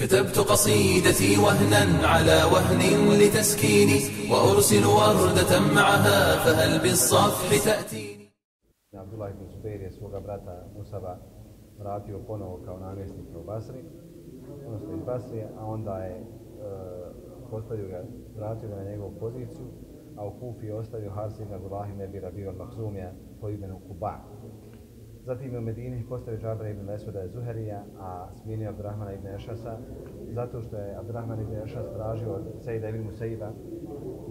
كتبت قصيدتي وهنا على وهن لتسكيني وأرسل وردة معها فهل بالصفح تأتيني Abdullah ibn Zubair je svoga brata Musaba vratio ponovo kao namjesnika u Basri, odnosno iz Basrije, a onda je e, postavio ga, vratio ga na njegovu poziciju, a u Kufi je ostavio Hars ibn Abdullah ibn Ebira bio Mahzumija po imenu Kuba. Zatim je u Medini postavio Džabra ibn Mesuda Zuherija, a smijenio Abdurrahmana ibn Ešasa, zato što je Abdurrahman ibn Ešas tražio od Sejda ibn Musaiba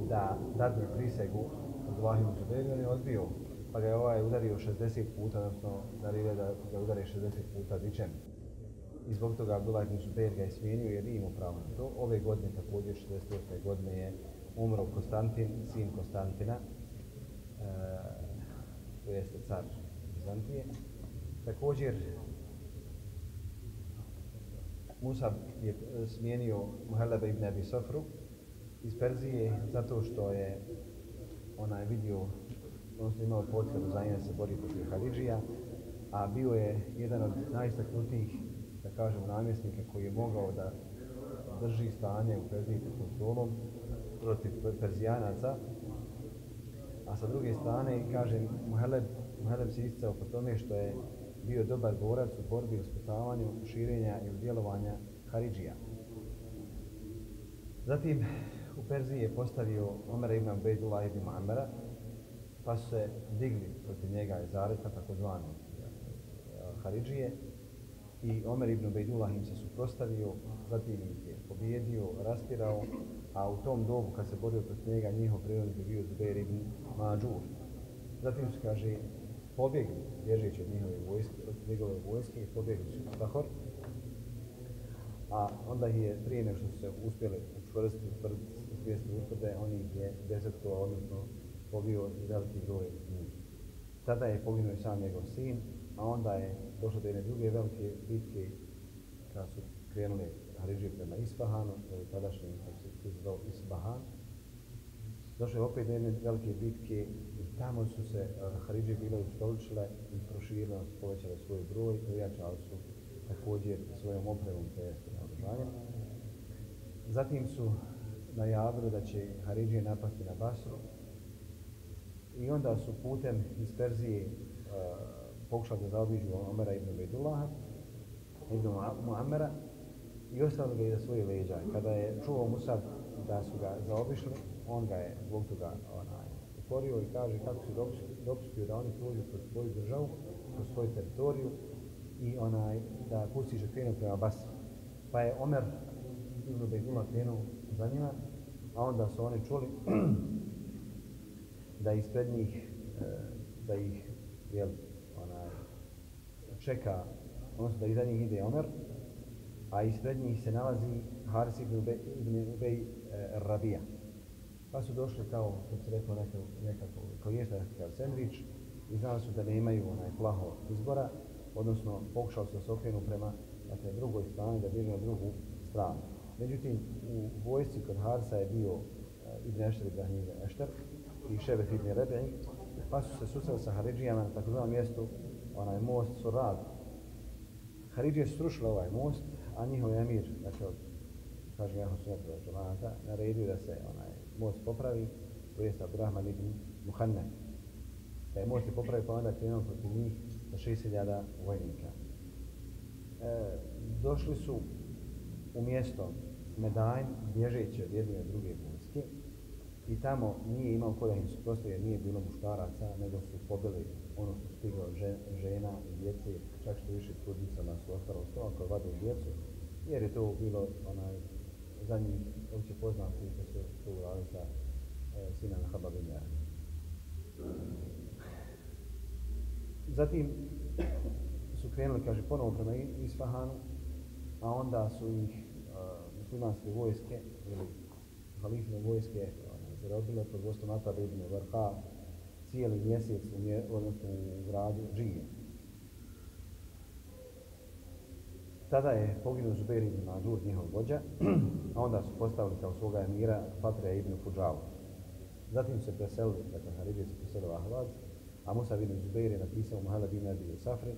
da dadne prisegu Abdullah ibn Zubairu, on je odbio pa ga je ovaj udario 60 puta, odnosno naredio da ga udari 60 puta bićem. I zbog toga Abdullah ibn Zubair ga je smijenio jer imao pravo na to. Ove godine, također 68. godine, je umro Konstantin, sin Konstantina, e, to jeste car Bizantije. Također, Musa je eh, smijenio Muhelebe ibn Abi Sofru iz Perzije zato što je onaj vidio odnosno imao potrebu za njega se bori protiv Haridžija, a bio je jedan od najistaknutijih, da kažemo, namjesnika koji je mogao da drži stanje u Perziji pod kontrolom protiv Perzijanaca. A sa druge strane, kažem, Muheleb, Muheleb se isticao po tome što je bio dobar borac u borbi i usputavanju širenja i djelovanja Haridžija. Zatim, u Perziji je postavio Omer ibn Bejdullah ibn Amara, pa su se digli protiv njega iz Areta, takozvani e, Haridžije, i Omer ibn Bejdullah im se suprostavio, zatim ih je pobjedio, rastirao, a u tom dobu kad se borio protiv njega, njihov prirodnik je bio Zubair ibn Mađur. Zatim su, kaže, pobjegli, bježeći od njihove vojske, od njegove vojske i pobjegli su u Sahor. A onda ih je, prije nego što su se uspjeli učvrstiti, utvrditi utvrde, oni ih je desetko, odnosno pobio i veliki broj njih. Tada je poginuo sam njegov sin, a onda je došlo do jedne druge velike bitke kada su krenuli Haridži prema Isfahanu, to je tadašnji, kako se zvao Isfahan. Došlo je opet do jedne velike bitke i tamo su se uh, bile ustoličile i proširile, povećale svoj broj i ujačali su također svojom opremom, to je naoružanjem. Zatim su najavili da će Haridži napasti na Basru, i onda su putem iz Perzije uh, pokušali da zaobiđu Omera ibn Bejdullaha, ibn Muammera, i ostavili ga iza svoje leđa. Kada je čuo Musab da su ga zaobišli, on ga je zbog toga onaj, ukorio i kaže kako se dopustio da oni prođu kroz svoju državu, kroz svoju teritoriju i onaj, da pusti da krenu prema Basri. Pa je Omer ibn Bejdullah krenuo za njima, a onda su oni čuli da ispred njih e, da ih jel, onaj, čeka, odnosno da iza njih ide Omer, a ispred njih se nalazi Haris ibn Ubej, ibn Ubej e, Rabija. Pa su došli kao, što se rekao, nekako, nekako kao ješta nekakav sandvič i znali su da ne imaju onaj plaho izbora, odnosno pokušali su da se okrenu prema dakle, drugoj strani, da bježe na drugu stranu. Međutim, u vojsci kod Harisa je bio eh, Ibn Ešter Ibrahim Ibn Ešter, i Šebe Ibn Rebe'i, pa su se susreli sa Haridžijama na takozvanom mjestu, onaj most Surad. Haridžije su srušili ovaj most, a njihov emir, dakle, kaže Jahu Sunatra Đelanta, naredio da se onaj most popravi, to je Abdurrahman ibn Muhanne. Da je most je popravi, pa onda krenuo protiv njih sa 6000 vojnika. E, došli su u mjesto Medajn, bježeći od jedne druge vojske, i tamo nije imao ko da im suprostaje, nije bilo muškaraca, nego su pobili ono što stiglo žena i djece, čak što više trudnicama su ostalo to, ako vade djecu, jer je to bilo onaj, za njih opće poznati da su to uradili sa e, na Habab. Zatim su krenuli, kaže, ponovo prema Isfahanu, a onda su ih uh, muslimanske vojske, ili halifne vojske, ono, zarobile pod vodstvom Ata ibn Varha cijeli mjesec u, mje, odnosno u gradu Džije. Tada je poginuo Zubair ibn Mazur, njihov vođa, a onda su postavili kao svoga emira Fatrija ibn Fuđavu. Zatim se preselili, dakle Haribije se preselio Ahvaz, a Musa ibn Zubair je napisao Muhala bin Abi u Safri,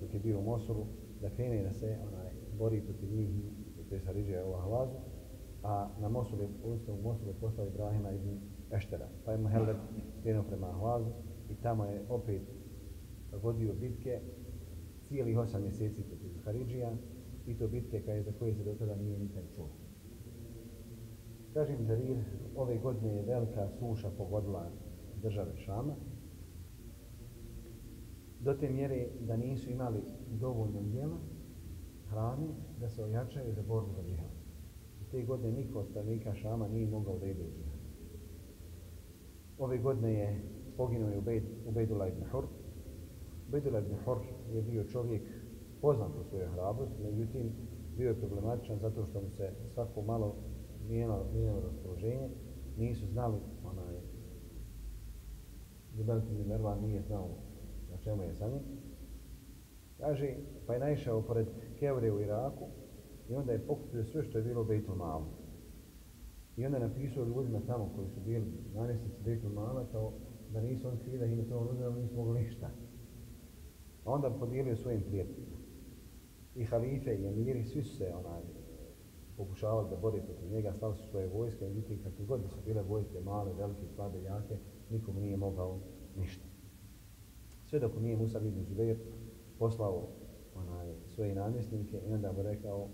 dok je bio u Mosulu, da krene da se onaj, bori protiv njih to je Haridžija u Ahvazu, a na Mosul je, u Mosul je postao Ibrahima ibn Eštera. Pa je Muhelleb krenuo prema Ahvazu i tamo je opet vodio bitke cijelih osam mjeseci protiv Haridžija i to bitke kaj, za koje se do tada nije nikad čuo. Kažem Đarir, ove godine je velika suša pogodila države Šama, do te mjere da nisu imali dovoljno jela, hrane, da se ojačaju za borbu za džihad. Te godine niko od stanovnika Šama nije mogao da ide u džihad. Ove godine je poginuo je Ubejd, Ubejdullah ibn Hur. Ubejdullah ibn Hur je bio čovjek poznat po svojoj hrabrosti, međutim bio je problematičan zato što mu se svako malo mijenalo, mijenalo raspoloženje. Nisu znali, onaj, Zubelkin Mervan nije znao na čemu je sa njim. Kaže, pa je naišao pored Kevre u Iraku i onda je pokupio sve što je bilo u Bejtul Malu. I onda je napisao ljudima tamo koji su bili namjesnici Bejtul Mala kao da nisu on krivi da im je to uzeo, nisu mogli ništa. A onda podijelio svojim prijateljima. I halife i emiri, svi su se onaj, pokušavali da bore protiv njega, stali su svoje vojske, međutim kakve god da su bile vojske, male, velike, slabe, jake, nikom nije mogao ništa. Sve dok nije Musa ibn Zubair poslao onaj, svoje namjesnike i onda mu rekao,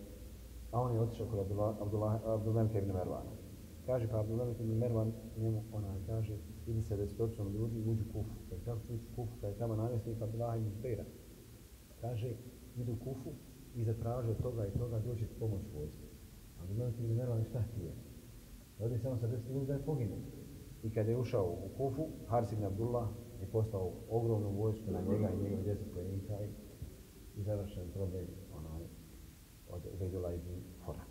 a on je otišao kod Abdullah, Abdullah ibn Mervana. Kaže pa Abdullah ibn Mervan njemu onaj kaže, idi se desetorcom ljudi, uđu kufu. Kaže, kako ću ući kufu, kada je tamo namjesnik Abdullah ibn Zubaira. Kaže, idu kufu i zatraže toga i toga doći pomoć vojske. Abdullah ibn Mervan šta ti je? Ovdje samo sa deset ljudi da je poginuo. I kada je ušao u kufu, Haris ibn Abdullah je postao ogromnu vojsku na njega i njegov deset vojnika i završen problem onaj od Ubejdula ibn Fora.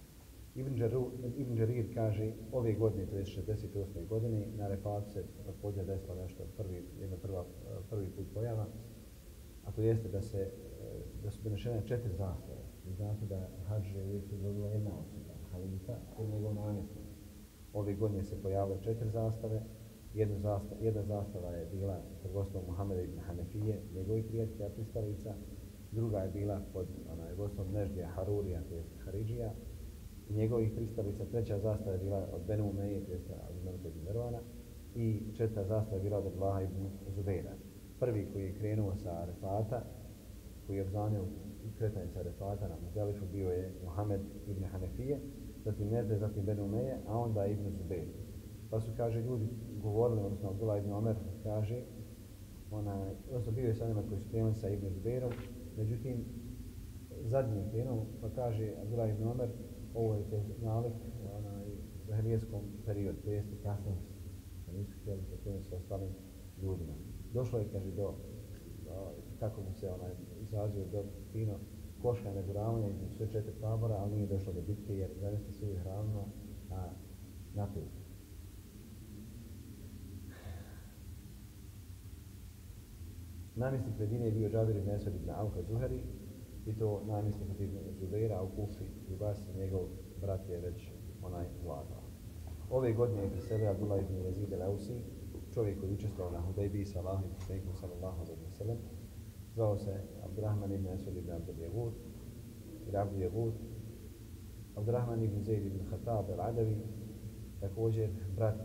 Ibn, Jaru, ibn Jarir kaže ove godine, to je 68. godine, na Refatu se također desila nešto, prvi, jedna prva, prvi put pojava, a to jeste da se da su donešene četiri zastave. Vi znate da Hadže uvijek se jedna osoba, halifa i njegov namjesnik. Ove godine se pojavile četiri zastave, Jedna zastava, jedna zastava je bila pod gostom Muhammeda ibn Hanefije, njegovih prijatelja pristalica. Druga je bila pod onaj gostom Neždija Harurija, to jest Haridžija. I njegovih pristalica. Treća zastava je bila od Benu Umeje, to jest od ibn Mervana. I četvrta zastava je bila od Abdullaha ibn Zubeira. Prvi koji je krenuo sa Arefata, koji je obzvanio kretanje sa Arefata na Muzelifu, bio je Mohamed ibn Hanefije, zatim Nežde, zatim Ben Umeje, a onda ibn Zubeir. Pa su, kaže, ljudi govorili, odnosno Abdullah ibn Omer kaže, ona, odnosno bio je sa njima koji su krenuli sa Ibn Zubeirom, međutim, zadnji je krenuo, pa kaže Abdullah ibn Omer, ovo je nalik onaj, zahrijeskom periodu, to jeste kasnost, da pa nisu htjeli da krenu sa ostalim ljudima. Došlo je, kaže, do, do kako mu se onaj, izrazio, do fino koška neguravanja između sve četiri tabora, ali nije došlo do bitke jer zavisno se uvijek ravno na naprijed. Namjesnik Medine je bio Džabir ibn Esad ibn Auka Zuhari i to namjesnik Ibn Zubeira u Kufi i u Basi njegov brat je već onaj vladao. Ove godine je sebe Abdullah ibn Yazid al-Ausi, čovjek koji učestvao na Hudejbi sa Allahom i poslanikom sallallahu alaihi wa sallam. Zvao se Abdurrahman ibn Esad ibn Abdul Jehud ili Abdul Jehud. Abdurrahman ibn Zaid ibn Khattab al-Adavi, također brat,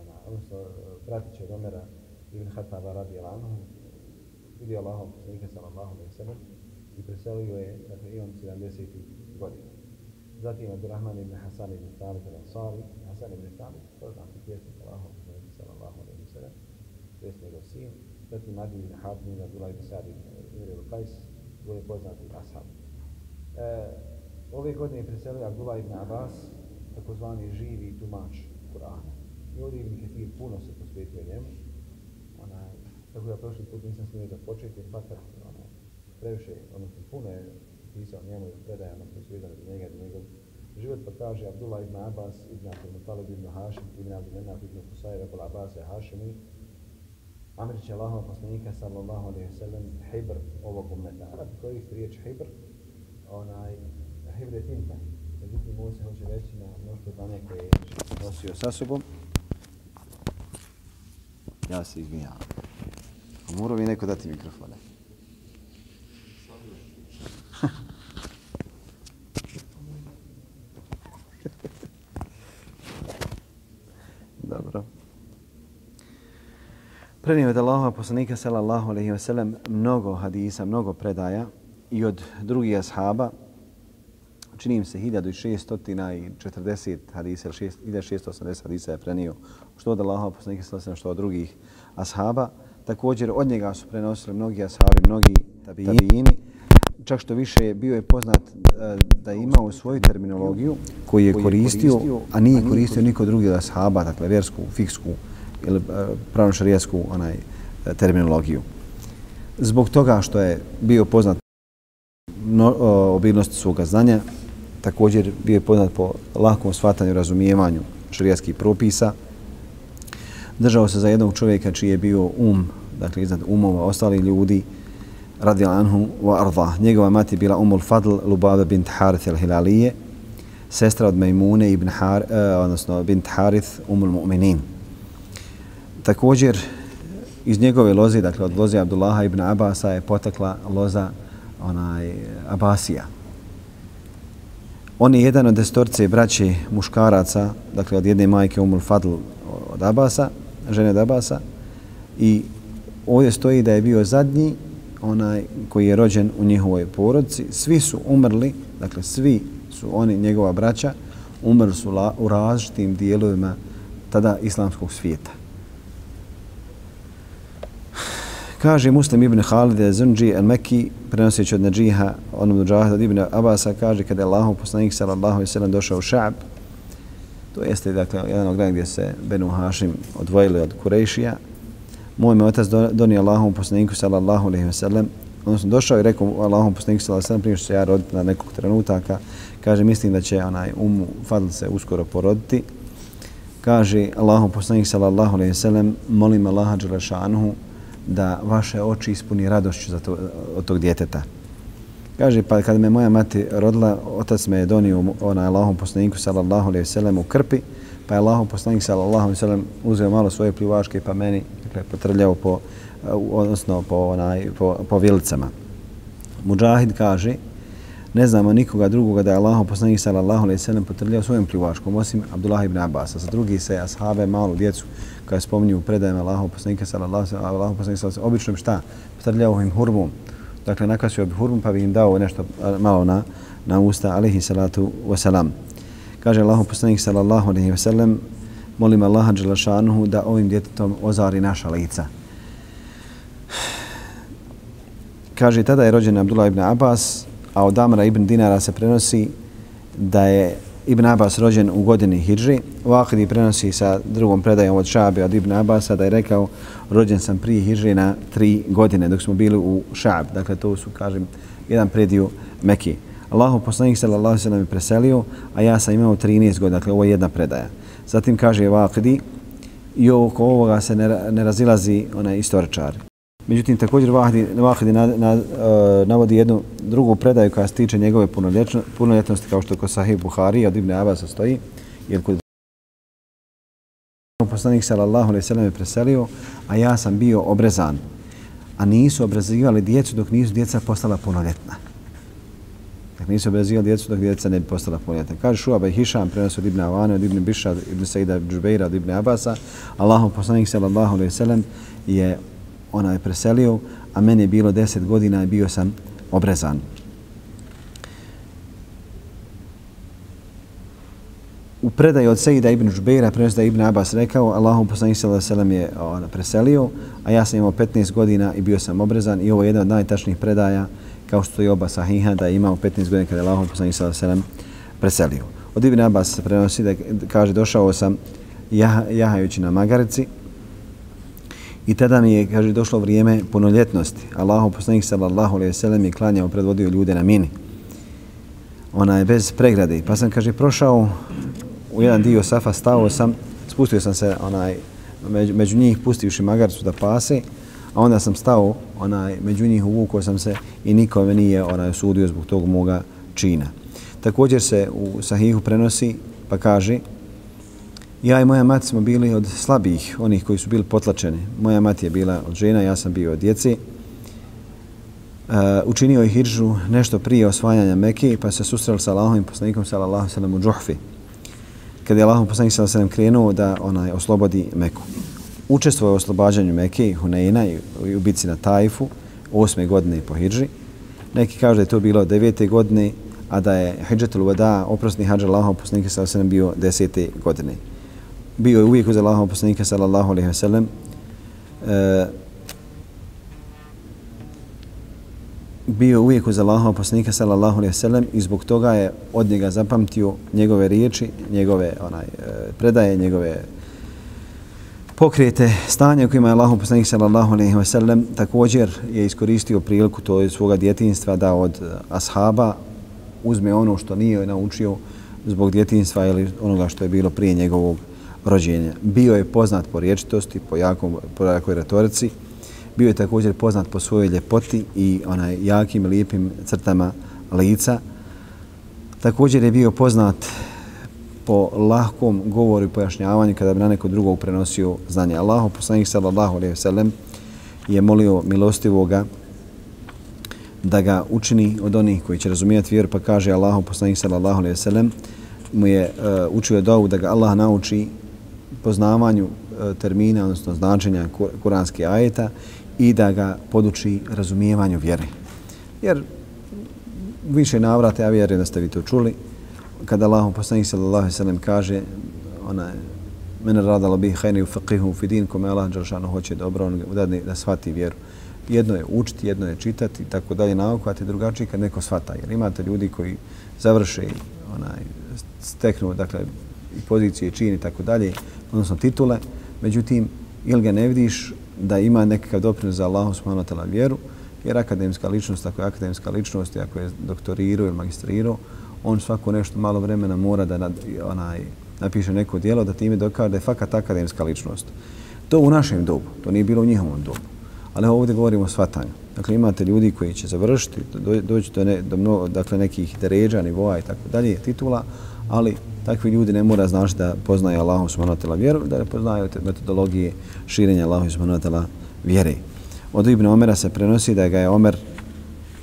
ona, odnosno bratić od Omera ibn Khattaba radi anhu, vidio Allahom poslanika sallallahu alaihi sallam i preselio je dakle imam 70 godina. Zatim Abdurrahman ibn Hasan ibn Thabit al-Ansari, Hasan ibn Thabit, poznati pjesnik Allahom poslanika sallallahu alaihi sallam, sellem, to njegov sin. Zatim Adi ibn Hatim ibn Abdullah ibn Sa'd ibn Imri al-Qais, poznati ashab. E, ove godine je preselio Abdullah ibn Abbas, takozvani živi tumač Kur'ana. I ovdje Ibn Ketir puno se posvetio njemu. Ona, tako da prošli put nisam smio da početi, jer fakat ono, previše, odnosno puno je pisao njemu i predajama ono, koji su vidjeli do njega, do njegov život, pa kaže Abdullah ibn Abbas, ibn Abdul Mutalib ibn Hašim, ibn Abdul Menaf ibn Kusaj, rekao Abbas je Hašimi, Amir je Allahov poslanika, sallallahu alaihi sallam, hibr ovog umeta. Arab koristi riječ hibr, onaj, hibr je tinta. Pa. Međutim, ovo se hoće reći na mnoštvo dane koje je nosio sa sobom. Ja se izvinjavam. Morao bi neko dati mikrofone. Prenio od Allahova poslanika sallallahu alejhi ve sellem mnogo hadisa, mnogo predaja i od drugih ashaba čini im se 1640 hadisa ili 1680 hadisa je prenio što od Allahova poslanika sallallahu alejhi što od drugih ashaba. Također od njega su prenosili mnogi ashabi, mnogi tabijini. Čak što više bio je poznat da je imao svoju terminologiju koju je koristio, a nije koristio niko drugi od ashaba, dakle vjersku, fiksku, ili e, pravno šarijesku onaj, e, terminologiju. Zbog toga što je bio poznat no, e, obilnost svoga znanja, također bio je poznat po lahkom shvatanju i razumijevanju šarijaskih propisa, držao se za jednog čovjeka čiji je bio um, dakle iznad umova ostali ljudi, radi anhu wa arda. Njegova mati bila Umul Fadl Lubave bint Harith al-Hilalije, sestra od Majmune ibn Har, uh, odnosno bint Harith Umul Mu'minin. Također, iz njegove loze, dakle od loze Abdullaha ibn Abasa je potekla loza onaj Abasija. On je jedan od destorce braće muškaraca, dakle od jedne majke Umul Fadl od Abasa, žene od Abasa, i ovdje stoji da je bio zadnji onaj koji je rođen u njihovoj porodci. Svi su umrli, dakle svi su oni, njegova braća, umrli su u različitim dijelovima tada islamskog svijeta. Kaže Muslim ibn Khalid Zunji al-Mekki, prenoseći od Najiha, onom Mujahid ibn Abasa, kaže kada je Allahov poslanik sallallahu alejhi ve sellem došao u Ša'b, to jeste dakle jedan od gdje se Benu Hašim odvojili od Kurejšija, moj me otac donio Allahom poslaniku sallallahu alejhi ve sellem, odnosno došao i rekao Allahom poslaniku sallallahu alejhi ve sellem prije što se ja roditi na nekog trenutaka, kaže mislim da će onaj umu Fadl se uskoro poroditi. Kaže Allahom poslanik sallallahu alejhi ve sellem, molim Allaha dželle da vaše oči ispuni radošću za to, od tog djeteta. Kaže, pa kad me moja mati rodila, otac me je donio onaj Allahom poslaniku sallallahu alejhi ve u krpi, pa je Allahom poslanik sallallahu alejhi ve sellem uzeo malo svoje plivaške pa meni dakle, potrljao po, odnosno po, onaj, po, po vilicama. Mujahid kaže, ne znamo nikoga drugoga da je Allahom poslanik sallallahu alejhi ve sellem potrljao svojim plivačkom, osim Abdullah ibn Abbas. Sa drugi se ashabe, malu djecu, kada spominju u predajama Allahov poslanika sallallahu alejhi ve sellem, Allahom poslanik sallallahu alejhi ve sellem, obično šta? Strljao im hurmom. Dakle, nakasio bi hurmom pa bi im dao nešto malo na, na usta, alaihi salatu wasalam. Kaže Allahov poslanik sallallahu alejhi ve sellem, molim Allaha dželašanuhu da ovim djetetom ozari naša lica. Kaže, tada je rođen Abdullah ibn Abbas, a od Amra ibn Dinara se prenosi da je Ibn Abbas rođen u godini Hidži. Vahidi prenosi sa drugom predajom od Šabe od Ibn Abbasa da je rekao rođen sam prije Hidži na tri godine dok smo bili u Šab. Dakle, to su, kažem, jedan prediju Meki. Allahu poslanik sallallahu sallam je preselio, a ja sam imao 13 godina. Dakle, ovo je jedna predaja. Zatim kaže Vakidi, i oko ovoga se ne, ne razilazi onaj istoričar. Međutim, također Vahdi, Vahdi na, na, uh, navodi jednu drugu predaju koja se tiče njegove punoljetnosti, kao što je kod Sahih Buhari od Ibn Abasa stoji, jer kod poslanik sallallahu alejhi ve sellem je preselio, a ja sam bio obrezan. A nisu obrezivali djecu dok nisu djeca postala punoljetna. Dakle, nisu obrezivali djecu dok djeca ne bi postala punoljetna. Kaže Šuaba i Hišam, prenosi od Ibn Avane, od Ibn Biša, od Ibn Sejda, Džubeira, od Ibn Abasa. Allahom poslanik sallallahu alejhi ve sellem je ona je preselio, a meni je bilo deset godina i bio sam obrezan. U predaju od Sejida ibn Žbeira prenosi da Ibn Abbas rekao Allahom poslanih sallam je ona, preselio, a ja sam imao 15 godina i bio sam obrezan i ovo je jedna od najtačnijih predaja kao što je oba sahiha da je imao 15 godina kada je Allahom poslanih sallam preselio. Od Ibn Abbas se prenosi da kaže došao sam jahajući na magarici I tada mi je, kaže, došlo vrijeme punoljetnosti. Allahu poslanik sallallahu alejhi ve sellem je klanjao, predvodio ljude na mini. Ona je bez pregrade. Pa sam, kaže, prošao u jedan dio safa, stao sam, spustio sam se onaj, među, među njih, pustivši magarcu da pase, a onda sam stao onaj, među njih, uvukao sam se i niko me nije onaj, sudio zbog tog moga čina. Također se u sahihu prenosi, pa kaže, Ja i moja mati smo bili od slabih, onih koji su bili potlačeni. Moja mati je bila od žena, ja sam bio od djeci. Uh, e, učinio je hiržu nešto prije osvajanja Mekke, pa se susreli sa Allahovim poslanikom sallallahu sallam u Džuhfi. Kad je Allahom poslanik sallallahu sallam krenuo da onaj oslobodi Meku. učestvovao u oslobađanju Mekke i Huneina i u bici na Tajfu osme godine po Hidži. Neki kažu da je to bilo devete godine, a da je Hidžetul Vada, oprosni hađa Allahov poslanika sallallahu sallam bio desete godine. Bio je uvijek uz Allahov poslanika sallallahu alejhi ve sellem. E, bio uvijek uz Allahov poslanika sallallahu alejhi ve sellem i zbog toga je od njega zapamtio njegove riječi, njegove onaj e, predaje, njegove pokrete, stanje u kojima je Allahom poslanik sallallahu alaihi ve sellem također je iskoristio priliku to je svoga djetinstva da od ashaba uzme ono što nije naučio zbog djetinstva ili onoga što je bilo prije njegovog rođenja. Bio je poznat po riječitosti, po, jakom, po jakoj retorici, bio je također poznat po svojoj ljepoti i onaj jakim, lijepim crtama lica. Također je bio poznat po lahkom govoru i pojašnjavanju kada bi na neko drugog prenosio znanje. Allahu poslanik sallallahu alejhi ve sellem je molio milostivoga da ga učini od onih koji će razumijeti vjeru, pa kaže Allahu poslanik sallallahu alejhi ve sellem mu je uh, učio dovu da ga Allah nauči poznavanju e, termina, odnosno značenja kuranske ajeta i da ga poduči razumijevanju vjere. Jer više navrate, ja vjerujem da ste vi to čuli, kada Allahom poslanik sallallahu alejhi ve sellem kaže ona mene radala bi hajne u faqihu fi din kome Allah dželle hoće dobro on dadne da svati vjeru. Jedno je učiti, jedno je čitati i tako dalje naukovati, drugačije kad neko svata. Jer imate ljudi koji završe onaj steknu dakle pozicije čini tako dalje, odnosno titule, međutim ili ga ne vidiš da ima nekakav doprinos za Allahu subhanahu wa ta'ala vjeru, jer akademska ličnost, ako je akademska ličnost, ako je doktorirao ili magistrirao, on svako nešto malo vremena mora da nad, onaj, napiše neko dijelo da time dokaže da je fakat akademska ličnost. To u našem dobu, to nije bilo u njihovom dobu. Ali ovdje govorimo o svatanju. Dakle, imate ljudi koji će završiti, doći do, ne, do mnogo, dakle, nekih deređa, nivoa i tako dalje, titula, ali takvi ljudi ne mora znaći da poznaju Allahu subhanahu wa ta'ala vjeru, da ne poznaju te metodologije širenja Allahu subhanahu wa ta'ala vjere. Od Ibn Omera se prenosi da ga je Omer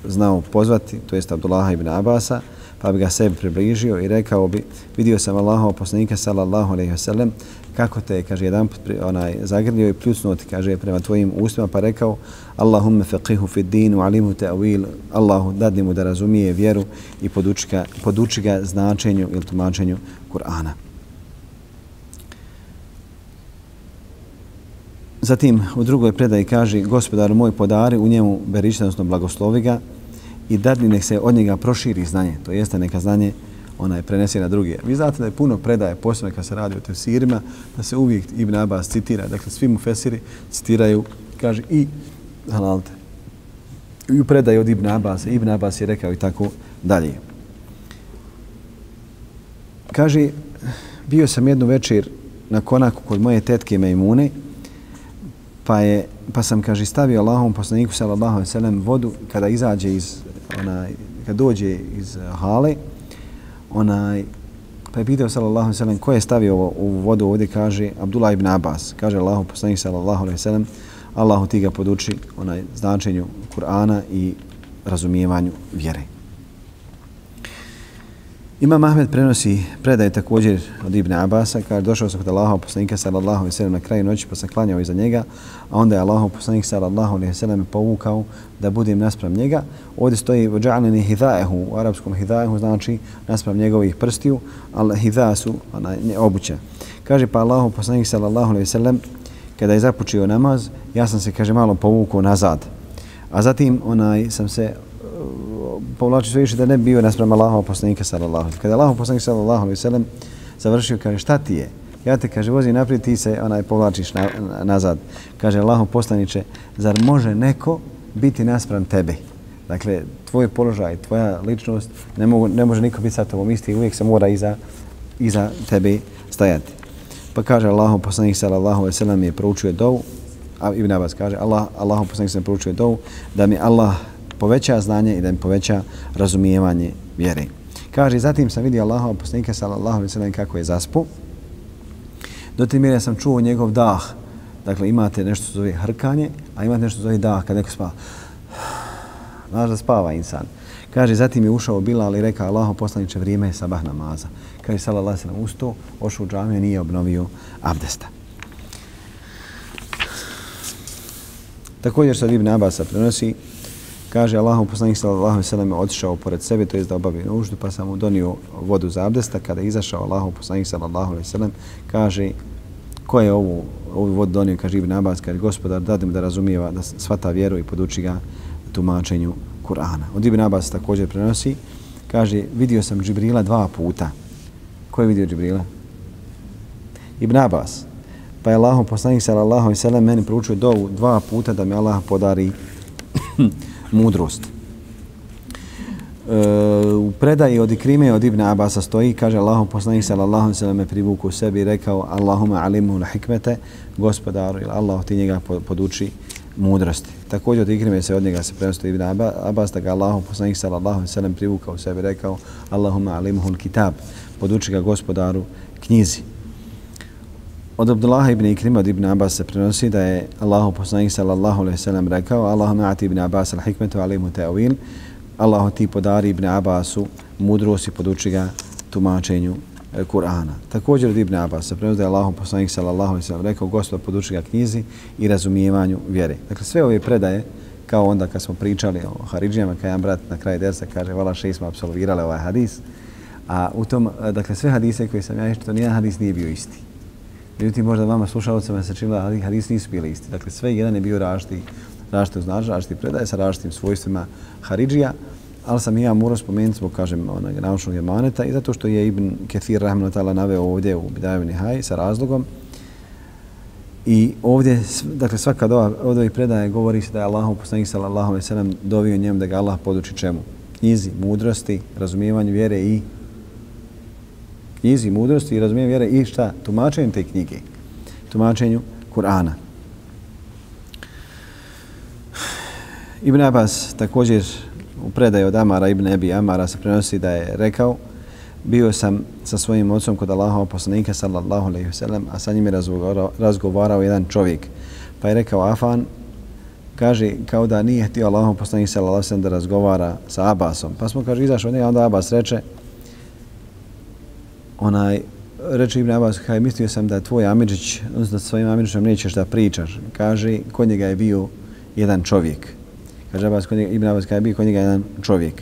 znao pozvati, to jest Abdullah ibn Abasa, pa bi ga sebi približio i rekao bi, vidio sam Allahov poslanika sallallahu alejhi ve sellem kako te kaže jedan put onaj zagrlio i pljucnuo ti kaže prema tvojim ustima pa rekao Allahumma faqihu fid-din wa te ta'wil Allahu dadni mu da razumije vjeru i poduči ga, poduči ga značenju ili tumačenju Kur'ana. Zatim u drugoj predaji kaže gospodar moj podari u njemu beričanstveno blagoslovi ga i dadni nek se od njega proširi znanje, to jeste neka znanje ona je prenese na druge. Vi znate da je puno predaje, posebno kad se radi o tefsirima, da se uvijek Ibn Abbas citira, dakle svi mu fesiri citiraju, kaže i halalte. I u predaje od Ibn Abbas, Ibn Abbas je rekao i tako dalje. Kaže, bio sam jednu večer na konaku kod moje tetke Mejmune, pa je pa sam kaže stavio Allahom poslaniku sallallahu alejhi ve sellem vodu kada izađe iz onaj kad dođe iz hale onaj pa je pitao sallallahu alejhi ve sellem ko je stavio ovu vodu? Ovdje kaže Abdullah ibn Abbas. Kaže Allahu poslanik sallallahu alejhi ve sellem Allahu ti ga poduči onaj značenju Kur'ana i razumijevanju vjere. Imam Ahmed prenosi predaj također od Ibn Abasa, kaže došao sam kod Allaha poslanika sallallahu alejhi ve sellem na kraju noći pa sam klanjao iza njega, a onda je Allahu poslanik sallallahu alejhi ve sellem povukao da budem naspram njega. Ovdje stoji vaj'alni hidaehu, u arapskom hidaehu znači naspram njegovih prstiju, al hida su ona obuća. Kaže pa Allahu poslanik sallallahu alejhi ve sellem kada je započeo namaz, ja sam se kaže malo povukao nazad. A zatim onaj sam se povlači sve više da ne bio naspram Allahova poslanika sallallahu alaihi Kada Allahov poslanik sallallahu alaihi sallam završio kaže šta ti je? Ja te kaže vozi naprijed ti se onaj povlačiš na, nazad. Kaže Allahov poslaniče, zar može neko biti naspram tebe? Dakle tvoj položaj, tvoja ličnost ne, mogu, ne može niko biti sa tobom isti, uvijek se mora iza, iza tebe stajati. Pa kaže Allahov poslanik sallallahu alaihi sallam je proučio dovu a Ibn Abbas kaže Allah Allahov poslanik se proučio dovu da mi Allah poveća znanje i da im poveća razumijevanje vjere. Kaže, zatim sam vidio Allahova poslanika sallallahu alejhi ve sellem kako je zaspo. Do te mjere sam čuo njegov dah. Dakle, imate nešto što zove hrkanje, a imate nešto što zove dah kad neko spava. Znaš da spava insan. Kaže, zatim je ušao Bila, ali rekao Allaho poslaniče, vrijeme je sabah namaza. Kaže, sallallahu alejhi ve sellem ustao, ošao u džamiju, nije obnovio abdesta. Također se od Ibn Abasa prenosi, kaže Allahom poslanik sallallahu alejhi ve sellem otišao pored sebe to jest da obavi nuždu pa sam mu donio vodu za abdesta kada je izašao Allahom poslanik sallallahu alejhi ve sellem kaže ko je ovu, ovu vodu donio kaže Ibn Abbas kaže gospodar dadim da razumijeva da svata vjeru i poduči ga tumačenju Kur'ana. Od Ibn Abbas također prenosi kaže vidio sam Džibrila dva puta. Ko je vidio Džibrila? Ibn Abbas. Pa je Allahom poslanik sallallahu alejhi ve sellem meni proučio dovu dva puta da mi Allah podari mudrost. E, u predaji od Ikrime od Ibn Abasa stoji, kaže Allahom poslanik sallallahu alejhi ve sellem me privuku u sebi i rekao Allahumma alimu na hikmete, gospodaru ili Allah ti njega poduči mudrosti. Također od Ikrime se od njega se prenosi Ibn Abbas da ga Allahom poslanik sallallahu alejhi ve sellem privukao u sebi i rekao Allahumma alimu kitab, poduči ga gospodaru knjizi. Od Abdullaha ibn Ikrima od ibn Abbas se prenosi da je Allahu poslanik sallallahu alejhi ve sellem rekao "Allahumma ati ibn Abbas al-hikmetu alimu ta'wil Allah ti podari ibn Abbasu mudrost i poduči ga tumačenju e, Kur'ana. Također od ibn Abbas se prenosi da je Allah poslanik sallallahu alejhi ve sellem rekao gospod poduči ga knjizi i razumijevanju vjere. Dakle, sve ove predaje kao onda kad smo pričali o Haridžijama, kad jedan brat na kraju dersa kaže, vala še smo apsolvirali ovaj hadis, a u tom, dakle, sve hadise koje sam ja išao, nijedan hadis nije bio isti. Međutim, možda vama slušalcama se činila, ali hadisi nisu bili isti. Dakle, sve jedan je bio rašti, rašti uznač, rašti predaje sa raštim svojstvima Haridžija, ali sam i ja morao spomenuti zbog, kažem, onog naučnog jemaneta i zato što je Ibn Ketir Rahmanatala naveo ovdje u Bidaju Nihaj sa razlogom. I ovdje, dakle, svaka dova od ovih predaje govori se da je Allah, poslanik sallallahu alaihi sallam, dovio njemu da ga Allah poduči čemu? Knjizi, mudrosti, razumijevanju vjere i knjizi mudrosti i razumijem vjere i šta? Tumačenju te knjige. Tumačenju Kur'ana. Ibn Abbas također u predaju od Amara ibn Ebi Amara se prenosi da je rekao bio sam sa svojim ocom kod Allahova poslanika sallallahu alaihi wa sallam, a sa njim je razgovarao, razgovarao jedan čovjek. Pa je rekao Afan, kaže kao da nije htio Allahov poslanik sallallahu alaihi wa sallam da razgovara sa Abbasom. Pa smo kaže izašao od njega, onda Abbas reče, onaj, reče Ibn Abbas, kaj mislio sam da tvoj Amidžić, odnosno da svojim Amidžićom nećeš da pričaš. Kaže, kod njega je bio jedan čovjek. Kaže Abbas, kod njega, Ibn Abbas, kaj je bio kod njega jedan čovjek.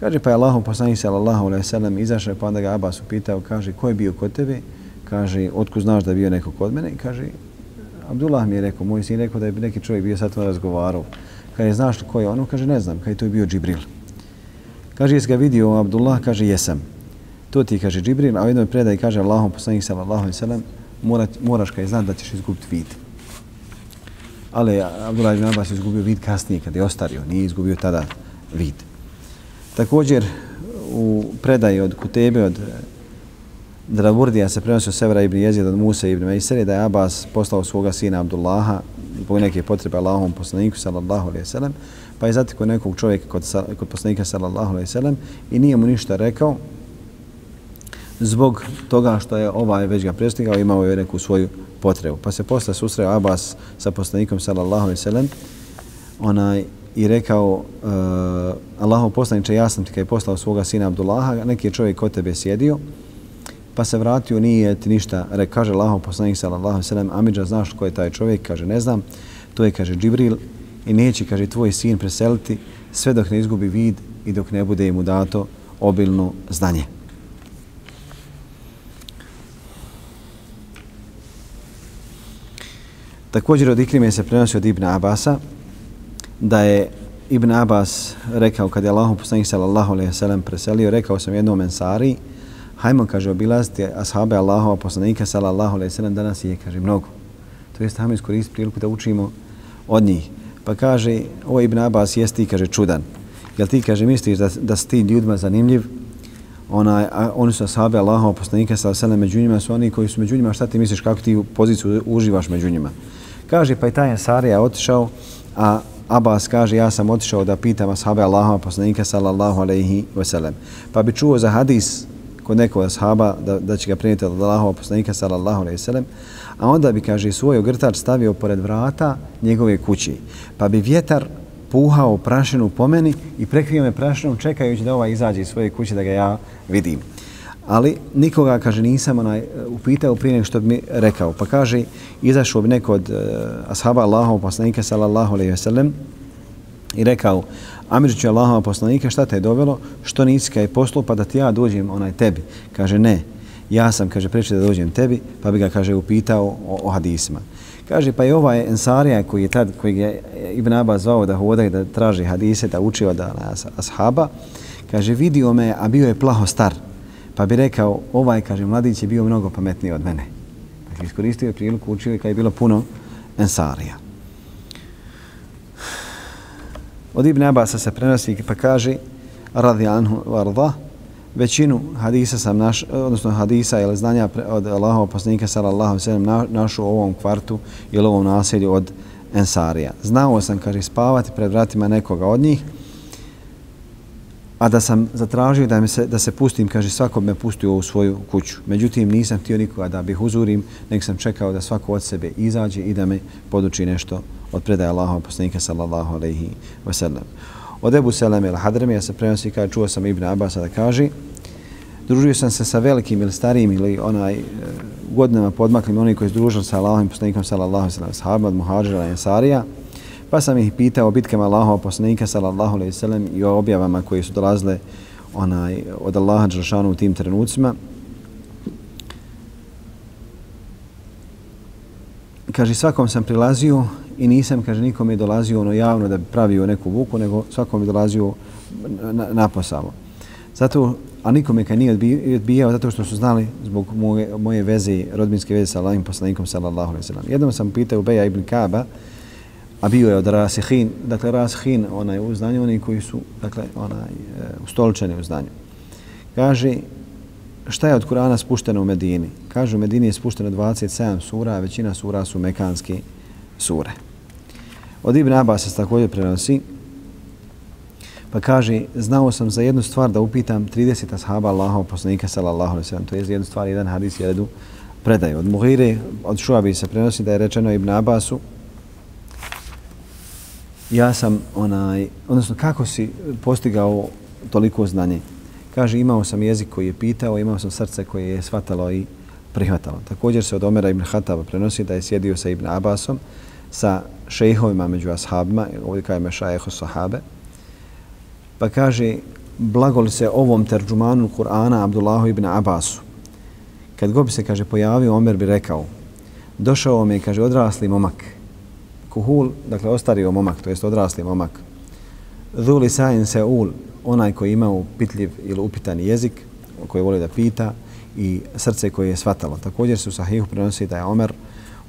Kaže, pa je Allahom poslanik sallallahu alaihi sallam izašao, pa onda ga Abbas upitao, kaže, ko je bio kod tebe? Kaže, otkud znaš da je bio neko kod mene? Kaže, Abdullah mi je rekao, moj sin rekao da je neki čovjek bio sa to razgovarao. Kaže, znaš li ko je ono? Kaže, ne znam, kaže, to je bio Džibril. Kaže, jesi ga vidio, Abdullah? Kaže, jesam. To ti kaže Džibril, a u jednoj predaji kaže Allahom poslanik sallallahu alaihi sallam, mora, moraš kaj znat da ćeš izgubiti vid. Ali Abdullah ibn Abbas je izgubio vid kasnije kad je ostario, nije izgubio tada vid. Također u predaji od Kutebe, od Dravurdija se prenosi od Severa ibn Jezid od Musa ibn Mejsere da je Abbas poslao svoga sina Abdullaha zbog neke potrebe Allahom poslaniku sallallahu alaihi sallam pa je zatekao nekog čovjeka kod, kod poslanika sallallahu alaihi sallam i nije mu ništa rekao zbog toga što je ovaj već ga prestigao imao je neku svoju potrebu. Pa se posle susreo Abbas sa poslanikom sallallahu alejhi ve sellem onaj i rekao e, uh, Allahu poslanice ja sam ti kaj poslao svoga sina Abdullaha neki je čovjek kod tebe sjedio pa se vratio nije ti ništa re, kaže Allahu poslanik sallallahu alejhi ve sellem Amidža znaš ko je taj čovjek kaže ne znam to je kaže Džibril i neće kaže tvoj sin preseliti sve dok ne izgubi vid i dok ne bude mu dato obilno znanje. Također od Ikrime se prenosi od Ibn Abasa da je Ibn Abbas rekao kad je Allahu poslanik sallallahu alejhi ve sellem preselio, rekao sam jednom ensari, hajmo kaže obilaziti ashabe Allahova poslanika sallallahu alejhi ve sellem danas je kaže mnogo. To jest hajmo iskoristiti priliku da učimo od njih. Pa kaže, ovo Ibn Abbas jest ti, kaže, čudan. Jel ti, kaže, misliš da, da si ti ljudima zanimljiv? Ona, a, oni su ashabe Allahova poslanika sallallahu alejhi ve sellem, među njima su oni koji su među njima, šta ti misliš, kako ti poziciju uživaš među njima? Kaže, pa je taj Ensarija otišao, a Abbas kaže, ja sam otišao da pitam ashabe Allahova poslanika sallallahu alaihi wasallam. Pa bi čuo za hadis kod nekog ashaba da, da će ga prenijeti od Allahova poslanika sallallahu alaihi wasallam, a onda bi, kaže, svoj ogrtač stavio pored vrata njegove kući. Pa bi vjetar puhao prašinu po meni i prekrio me prašinom čekajući da ova izađe iz svoje kuće da ga ja vidim ali nikoga, kaže, nisam onaj, e, upitao prije nego što bi mi rekao. Pa kaže, izašao bi neko od uh, ashaba Allahov poslanika, sallallahu alaihi ve sellem, i rekao, Amirčiću Allahova poslanika, šta te je dovelo? Što nisi kaj poslu, pa da ti ja dođem onaj tebi? Kaže, ne, ja sam, kaže, preče da dođem tebi, pa bi ga, kaže, upitao o, o hadisima. Kaže, pa i ovaj Ensarija koji je tad, koji je e, Ibn Abba zvao da hoda i da traži hadise, da uči od ashaba, kaže, vidio me, a bio je plaho star. Pa bi rekao, ovaj, kaže, mladić je bio mnogo pametniji od mene. Dakle, iskoristio je priliku, učio kad je bilo puno Ensarija. Od Ibn Abasa se prenosi pa kaže, radi anhu varda, većinu hadisa sam naš, odnosno hadisa ili znanja od Allahov poslanika sallallahu alejhi ve našu u ovom kvartu ili ovom naselju od Ensarija. Znao sam kaže spavati pred vratima nekoga od njih. A da sam zatražio da, mi se, da se pustim, kaže, svako me pustio u svoju kuću. Međutim, nisam htio nikoga da bih uzurim, nek sam čekao da svako od sebe izađe i da me poduči nešto od predaja Allahova poslanika sallallahu alejhi ve sellem. Od Ebu Seleme ili Hadreme ja se prenosi kada čuo sam Ibn Abbas da kaže družio sam se sa velikim ili starijim ili onaj e, godinama podmaklim oni koji su družili sa Allahom poslanikom sallallahu alejhi ve sellem sahabima od muhađira i ensarija pa sam ih pitao o bitkama Allahova poslanika sallallahu alejhi ve sellem i o objavama koje su dolazile onaj od Allaha dželešanu u tim trenucima kaže svakom sam prilazio i nisam, kaže, nikome dolazio ono javno da bi pravio neku vuku, nego svakom je dolazio naposamo. Zato, a nikome kad nije odbijao, zato što su znali zbog moje, moje veze, rodbinske veze sa Allahim poslanikom, sallallahu alejhi ve sellem. Jednom sam pitao Beja ibn Kaba, a bio je od Rasihin, dakle Rasihin, onaj u znanju, oni koji su, dakle, onaj, e, ustoličeni u znanju. Kaže, šta je od Kurana spušteno u Medini? Kaže, u Medini je spušteno 27 sura, a većina sura su mekanske sure. Od Ibn Abbas se također prenosi, pa kaže, znao sam za jednu stvar da upitam 30 ashaba Allahov poslanika sallallahu alaihi sallam. To je jednu stvar, jedan hadis jedu predaju. Od Muhire, od Šuabi se prenosi da je rečeno Ibn Abbasu, ja sam onaj, odnosno kako si postigao toliko znanje? Kaže, imao sam jezik koji je pitao, imao sam srce koje je shvatalo i prihvatalo. Također se od Omera ibn Hataba prenosi da je sjedio sa Ibn Abbasom, sa šejhovima među ashabima, ovdje kaže me šajeho sahabe, pa kaže, blagoli se ovom terđumanu Kur'ana Abdullahu ibn Abbasu. Kad god bi se, kaže, pojavio, Omer bi rekao, došao mi je, kaže, odrasli momak, kuhul, dakle, ostario momak, to jest odrasli momak, dhuli sajin se ul, onaj koji ima upitljiv ili upitan jezik, koji voli da pita, i srce koje je svatalo. Također se u sahihu prenosi da je Omer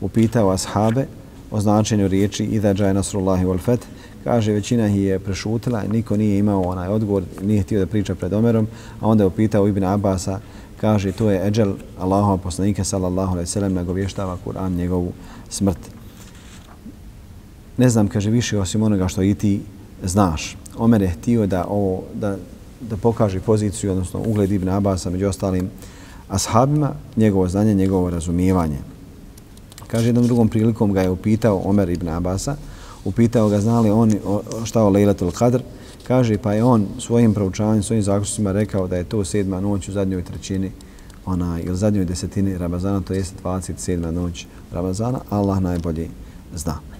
upitao ashabe o značenju riječi Ida džaje nasrullahi wal fet. Kaže, većina ih je prešutila i niko nije imao onaj odgovor, nije htio da priča pred Omerom, a onda je upitao Ibn Abasa, kaže, to je Eđel Allahova poslanika sallallahu alaihi sallam nagovještava Kur'an njegovu smrt. Ne znam, kaže, više osim onoga što i ti znaš. Omer je htio da, ovo, da, da pokaže poziciju, odnosno ugled Ibn Abasa, među ostalim ashabima, njegovo znanje, njegovo razumijevanje. Kaže, jednom drugom prilikom ga je upitao Omer ibn Abasa, upitao ga znali on šta o Lejlatul Qadr, kaže, pa je on svojim proučavanjem, svojim zaključcima rekao da je to sedma noć u zadnjoj trećini ona, ili zadnjoj desetini Ramazana, to jest 27. noć Ramazana, Allah najbolje zna.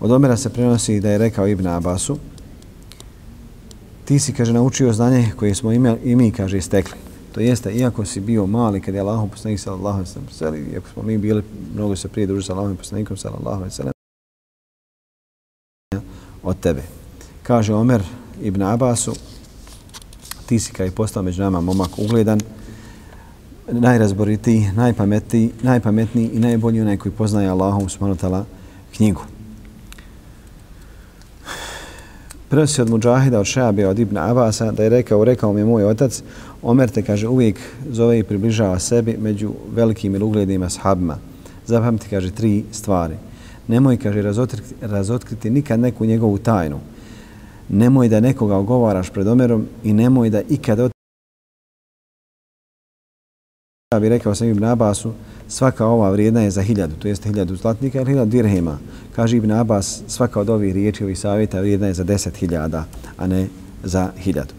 Od Omera se prenosi da je rekao Ibn Abbasu, ti si, kaže, naučio znanje koje smo imali, i mi, kaže, stekli. To jeste, iako si bio mali kad je Allah poslanik sallallahu alejhi ve sellem seli, iako smo mi bili mnogo se prije družili sa Allahom poslanikom sallallahu alejhi ve sellem od tebe. Kaže Omer ibn Abbasu, ti si kaj postao među nama momak ugledan, najrazboritiji, najpametniji, najpametniji i najbolji onaj koji poznaje Allahom subhanahu knjigu. Prenosi od Mujahida, od Šabe, od Ibn Abasa, da je rekao, rekao mi je moj otac, Omer te, kaže, uvijek zove i približava sebi među velikim ili ugledima sahabima. Zapamti, kaže, tri stvari. Nemoj, kaže, razotkriti, razotkriti nikad neku njegovu tajnu. Nemoj da nekoga ogovaraš pred Omerom i nemoj da ikad od... Ja bih rekao sam Ibn Abasu, svaka ova vrijedna je za hiljadu, to jeste hiljadu zlatnika ili hiljadu dirhema. Kaže Ibn Abbas, svaka od ovih riječi, ovih savjeta vrijedna je za deset hiljada, a ne za hiljadu.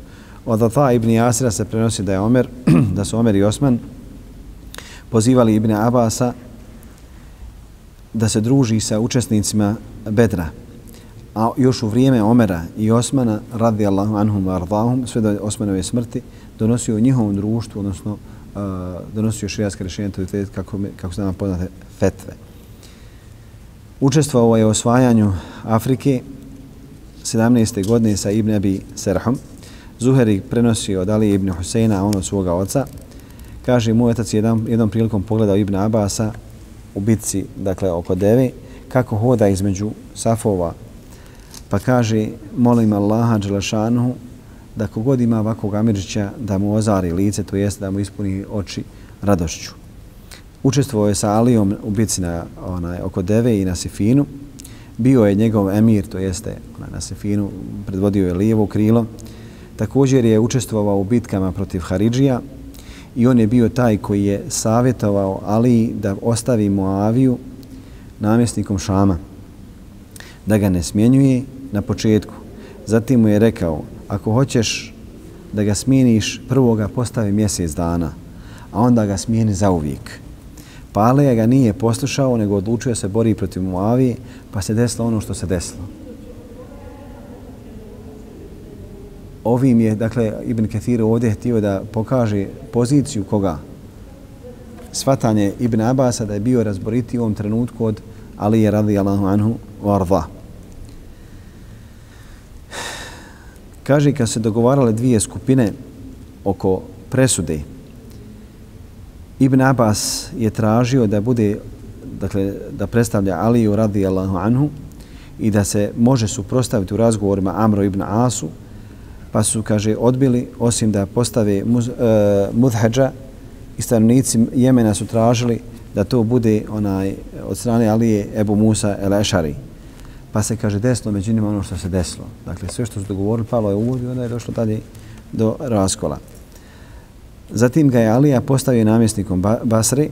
Od Ata ibn Jasira se prenosi da je Omer, da su Omer i Osman pozivali Ibn Abasa da se druži sa učesnicima Bedra. A još u vrijeme Omera i Osmana, radijallahu anhum ardahum, sve do Osmanove smrti, donosio u njihovom društvu, odnosno donosio širijaske rješenja to je kako, kako se nama poznate, fetve. Učestvovao je u osvajanju Afrike 17. godine sa Ibn Abi Serhom. Zuheri prenosio od Ali ibn Huseina, a on od svoga oca. Kaže, moj otac jedan, jednom prilikom pogledao Ibn Abasa u bitci, dakle, oko deve, kako hoda između safova. Pa kaže, molim Allaha Đelešanu da kogod ima ovakvog Amiržića da mu ozari lice, to jest da mu ispuni oči radošću. Učestvovao je sa Alijom u bitci na, onaj, oko Deve i na Sifinu. Bio je njegov emir, to jeste onaj, na Sifinu, predvodio je lijevo krilo. Također je učestvovao u bitkama protiv Haridžija i on je bio taj koji je savjetovao Ali da ostavi Moaviju namjesnikom Šama, da ga ne smjenjuje na početku. Zatim mu je rekao, ako hoćeš da ga smijeniš, prvo ga postavi mjesec dana, a onda ga smijeni za uvijek. Pa Aleja ga nije poslušao, nego odlučio se bori protiv Muavije, pa se desilo ono što se desilo. Ovim je, dakle, Ibn Kathir ovdje htio da pokaže poziciju koga? Svatanje Ibn Abasa da je bio razboriti u ovom trenutku od Alije radijallahu anhu varva. Kaže, kad se dogovarale dvije skupine oko presude, Ibn Abbas je tražio da bude, dakle, da predstavlja Aliju radijallahu anhu i da se može suprostaviti u razgovorima Amro ibn Asu, pa su, kaže, odbili, osim da postave muz, e, uh, mudhađa i stanovnici Jemena su tražili da to bude onaj od strane Alije Ebu Musa el Ešari. Pa se, kaže, desilo među njima ono što se desilo. Dakle, sve što su dogovorili, palo je uvod i onda je došlo dalje do raskola. Zatim ga je Alija postavio namjesnikom Basri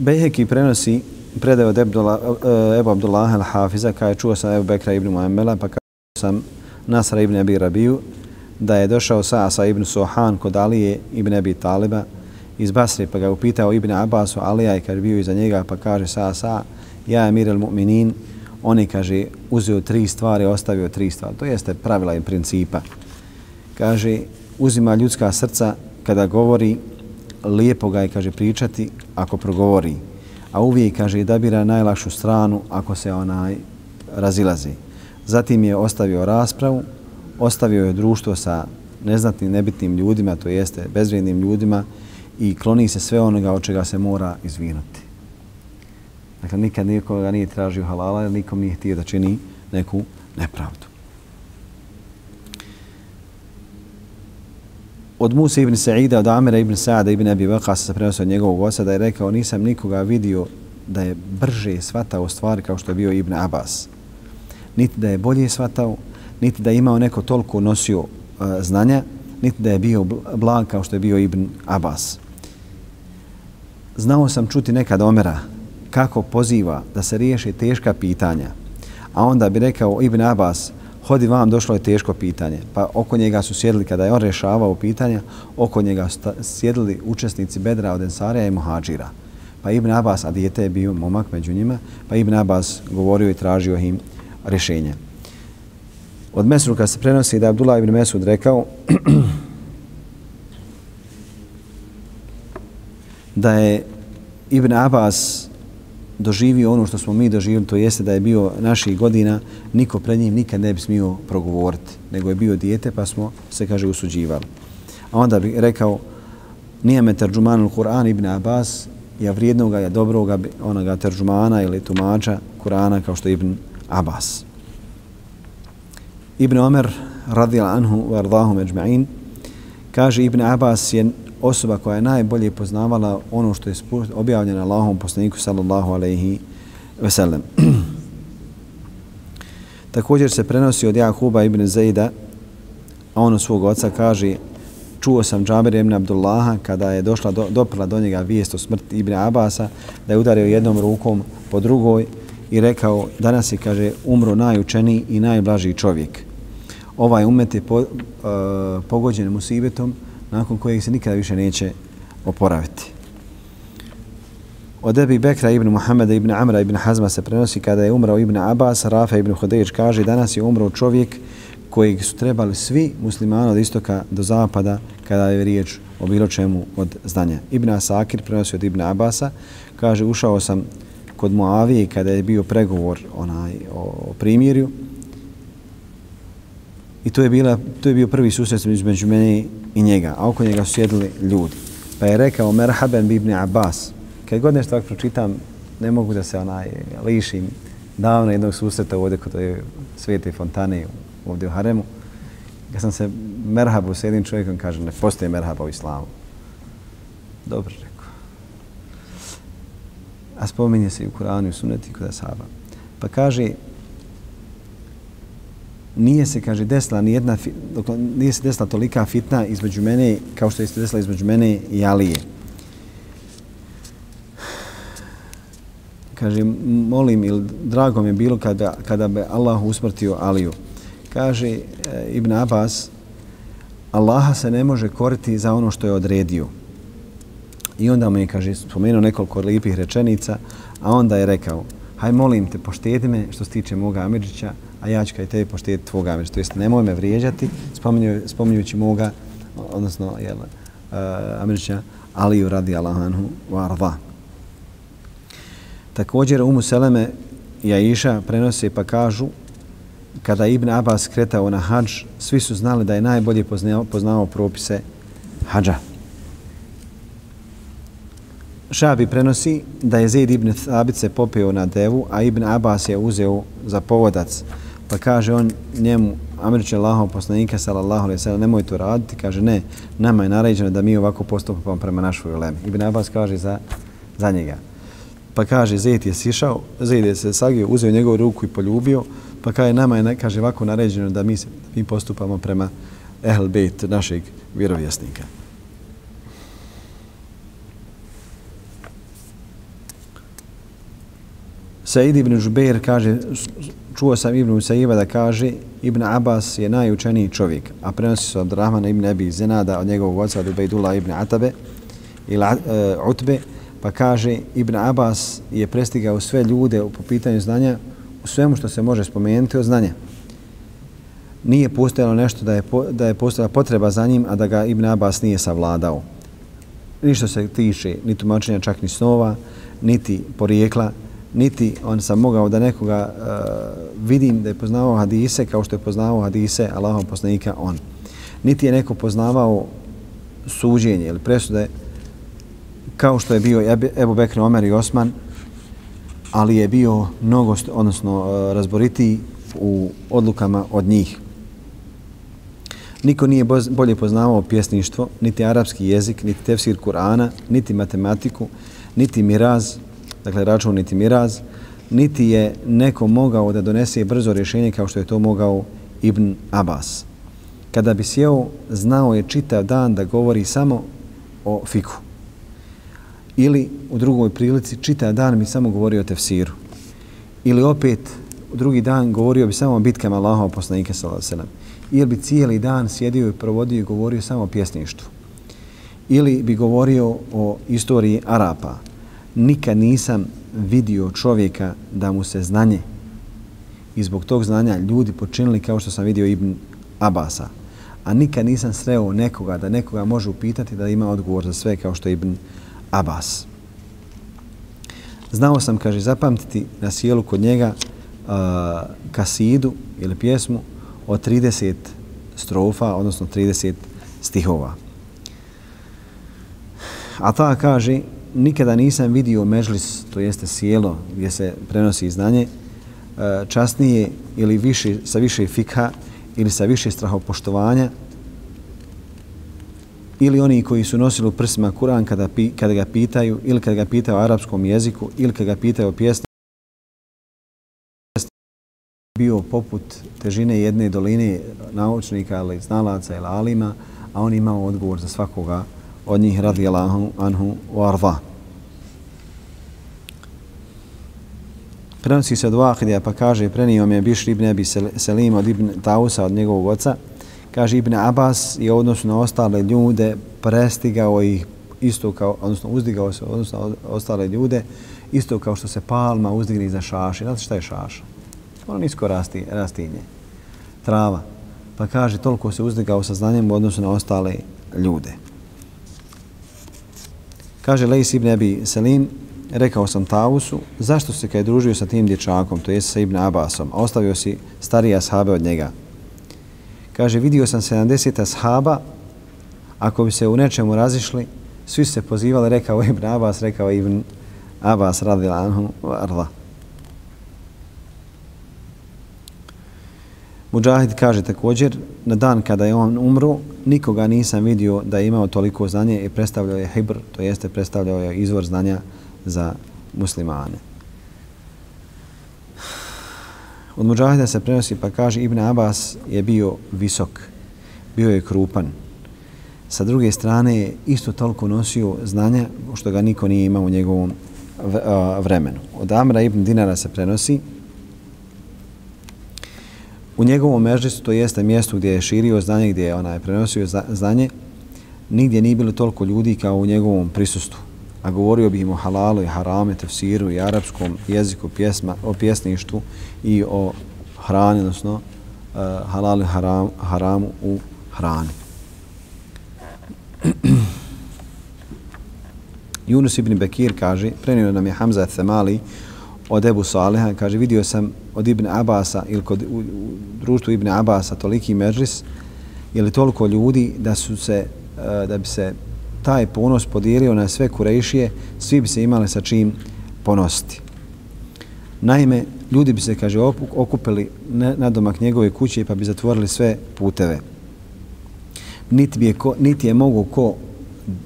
Bejheki prenosi predaj od eh, Ebu Abdullah al-Hafiza, kada je čuo sam Ebu Bekra ibn Muammela, pa kada sam Nasra ibn Abi Rabiju, da je došao sa Asa ibn Sohan kod Alije ibn Abi Taliba iz Basre, pa ga je upitao ibn Abbasu, Alija je bio iza njega, pa kaže sa sa ja je Mir al-Mu'minin, on je, kaže, uzeo tri stvari, ostavio tri stvari. To jeste pravila i principa. Kaže, uzima ljudska srca kada govori, lijepo ga je, kaže, pričati ako progovori. A uvijek, kaže, da bira najlakšu stranu ako se onaj razilazi. Zatim je ostavio raspravu, ostavio je društvo sa neznatnim, nebitnim ljudima, to jeste bezvrijednim ljudima i kloni se sve onoga od čega se mora izvinuti. Dakle, nikad nikoga nije tražio halala, nikom nije htio da čini neku nepravdu. Od Musa ibn Sa'ida, od Amira ibn Sa'ada ibn Abi Vakasa se prenosio od njegovog oca da je rekao nisam nikoga vidio da je brže svatao stvari kao što je bio Ibn Abbas. Niti da je bolje svatao, niti da je imao neko toliko nosio uh, znanja, niti da je bio blag kao što je bio Ibn Abbas. Znao sam čuti nekad Omera kako poziva da se riješi teška pitanja, a onda bi rekao Ibn Abbas, hodi vam, došlo je teško pitanje. Pa oko njega su sjedili, kada je on rešavao pitanja, oko njega su sjedili učesnici Bedra od Ensarija i Muhađira. Pa Ibn Abbas, a dijete je bio momak među njima, pa Ibn Abbas govorio i tražio im rješenje. Od Mesruka se prenosi da je Abdullah ibn Mesud rekao da je Ibn Abbas doživio ono što smo mi doživili, to jeste da je bio naših godina, niko pred njim nikad ne bi smio progovoriti, nego je bio dijete pa smo se, kaže, usuđivali. A onda bi rekao, nije me terđuman Kur'an ibn Abbas, ja vrijednoga, ja dobroga onoga terđumana ili tumača Kur'ana kao što je ibn Abbas. Ibn Omer, radijal anhu, vardahu međma'in, kaže Ibn Abbas je osoba koja je najbolje poznavala ono što je objavljeno Allahom poslaniku sallallahu alaihi ve sellem. Također se prenosi od Jakuba ibn Zejda, a on svog oca kaže čuo sam Džabir ibn Abdullaha kada je došla do, doprla do njega vijest o smrti Ibn Abasa da je udario jednom rukom po drugoj i rekao danas je kaže umro najučeniji i najblaži čovjek. Ovaj umet je po, e, pogođen musibetom nakon kojeg se nikada više neće oporaviti. Od Ebi Bekra ibn Muhammeda ibn Amra ibn Hazma se prenosi kada je umrao ibn Abbas, Rafa ibn Hodejić kaže danas je umrao čovjek kojeg su trebali svi muslimani od istoka do zapada kada je riječ o bilo čemu od zdanja. Ibn Asakir prenosi od Ibn Abasa, kaže ušao sam kod Muavije kada je bio pregovor onaj o primjerju i to je, bila, to je bio prvi susret između mene i njega, a oko njega su sjedili ljudi. Pa je rekao Merhaben bibni Ibn Abbas. Kad god nešto ovako pročitam, ne mogu da se onaj lišim davno jednog susreta ovdje kod svete fontane ovdje u Haremu. Kad sam se merhabu s jednim čovjekom, kaže, ne postoje merhaba u islamu. Dobro, rekao. A spominje se i u Kuranu i u sunneti kod Asaba. Pa kaže, nije se, kaže, desila ni jedna, nije se desila tolika fitna između mene, kao što je se desila između mene i Alije. Kaže, molim, ili drago mi je bilo kada, kada bi Allah usmrtio Aliju. Kaže e, Ibn Abbas, Allaha se ne može koriti za ono što je odredio. I onda mu je, kaže, spomenuo nekoliko lijepih rečenica, a onda je rekao, haj molim te, poštedi me što se tiče moga Amidžića, a ja ću kaj tebi poštijeti tvoga Amirđića. To jest, nemoj me vrijeđati, spominju, spominjući moga, odnosno, jel, uh, Amirđića, Aliju radi Allahanhu varva. Također, Umu Seleme i Aisha prenose pa kažu kada Ibn Abbas kretao na hađ, svi su znali da je najbolje poznao, poznao propise hađa. Šabi prenosi da je Zaid ibn Thabit se popeo na devu, a Ibn Abbas je uzeo za povodac. Pa kaže on njemu, Američe Allahov poslanika, sallallahu alaihi sallam, nemoj to raditi. Kaže, ne, nama je naređeno da mi ovako postupamo prema našoj ulemi. Ibn Abbas kaže za, za njega. Pa kaže, Zaid je sišao, Zaid je se sagio, uzeo njegovu ruku i poljubio, pa kaže, nama je, kaže, ovako naređeno da mi, se, mi postupamo prema ehl bejt našeg vjerovjesnika. Said ibn Žubeir kaže, čuo sam Ibn Usaiva da kaže Ibn Abbas je najučeniji čovjek, a prenosi se od Rahmana ibn Abi Zenada od njegovog oca od Ubejdula ibn Atabe ili uh, eh, Utbe, pa kaže Ibn Abbas je prestigao sve ljude po pitanju znanja u svemu što se može spomenuti od znanja. Nije postojalo nešto da je, da je postojala potreba za njim, a da ga Ibn Abbas nije savladao. Ništa se tiče ni tumačenja čak ni snova, niti porijekla, niti on sam mogao da nekoga uh, vidim da je poznavao hadise kao što je poznavao hadise Allahov poslanika on. Niti je neko poznavao suđenje ili presude kao što je bio Ebu Bekr, Omer i Osman, ali je bio mnogo, odnosno e, razboritiji razboriti u odlukama od njih. Niko nije bolje poznavao pjesništvo, niti arapski jezik, niti tefsir Kur'ana, niti matematiku, niti miraz, dakle račun niti miraz, niti je neko mogao da donese brzo rješenje kao što je to mogao Ibn Abbas. Kada bi sjeo, znao je čitav dan da govori samo o fiku. Ili u drugoj prilici čitav dan mi samo govorio o tefsiru. Ili opet u drugi dan govorio bi samo o bitkama Allahova poslanika sallallahu Ili bi cijeli dan sjedio i provodio i govorio samo o pjesništvu. Ili bi govorio o istoriji Arapa, nikad nisam vidio čovjeka da mu se znanje i zbog tog znanja ljudi počinili kao što sam vidio Ibn Abasa. A nikad nisam sreo nekoga da nekoga može upitati da ima odgovor za sve kao što je Ibn Abbas. Znao sam, kaže, zapamtiti na sjelu kod njega uh, kasidu ili pjesmu od 30 strofa, odnosno 30 stihova. A ta kaže, nikada nisam vidio mežlis, to jeste sjelo gdje se prenosi znanje, e, časnije ili više, sa više fikha ili sa više strahopoštovanja ili oni koji su nosili u prsima Kur'an kada, pi, kada ga pitaju ili kada ga pitaju o arapskom jeziku ili kada ga pitaju o pjesni bio poput težine jedne doline naučnika ili znalaca ili alima, a on imao odgovor za svakoga od njih radi Allahu anhu wa arva. Prenosi se od Vahidija pa kaže prenio mi je Bišr ibn Abi Selim od ibn Tausa od njegovog oca. Kaže Ibn Abbas i odnosu na ostale ljude prestigao ih isto kao, odnosno uzdigao se odnosno ostale ljude isto kao što se palma uzdigne iza šaši. Znate šta je šaša? Ono nisko rasti, rastinje. Trava. Pa kaže toliko se uzdigao sa znanjem u odnosu na ostale ljude. Kaže Lejs ibn Abi Selim, rekao sam Tavusu, zašto se kad je družio sa tim dječakom, to jest sa Ibn Abbasom, a ostavio si starije ashabe od njega? Kaže, vidio sam 70 ashaba, ako bi se u nečemu razišli, svi se pozivali, rekao Ibn Abbas, rekao Ibn Abbas radila anhu arda. Mujahid kaže također, na dan kada je on umro, nikoga nisam vidio da je imao toliko znanje i predstavljao je hibr, to jeste predstavljao je izvor znanja za muslimane. Od Mujahida se prenosi pa kaže Ibn Abbas je bio visok, bio je krupan. Sa druge strane je isto toliko nosio znanja što ga niko nije imao u njegovom vremenu. Od Amra ibn Dinara se prenosi u njegovom mežlisu, to jeste mjestu gdje je širio znanje, gdje je onaj prenosio znanje, nigdje nije bilo toliko ljudi kao u njegovom prisustvu. A govorio bi im o halalu i harame, tefsiru i arapskom jeziku, pjesma, o pjesništvu i o hrani, odnosno uh, halalu i haram, haramu u hrani. Yunus ibn Bekir kaže, prenio nam je Hamza Themali od Ebu Saliha, kaže, vidio sam od Ibn Abasa ili kod, u, u društvu Ibn Abasa toliki međlis, ili toliko ljudi da su se, e, da bi se taj ponos podijelio na sve kurejšije, svi bi se imali sa čim ponositi. Naime, ljudi bi se, kaže, okupili na domak njegove kuće pa bi zatvorili sve puteve. Niti, bi je, ko, niti je mogo ko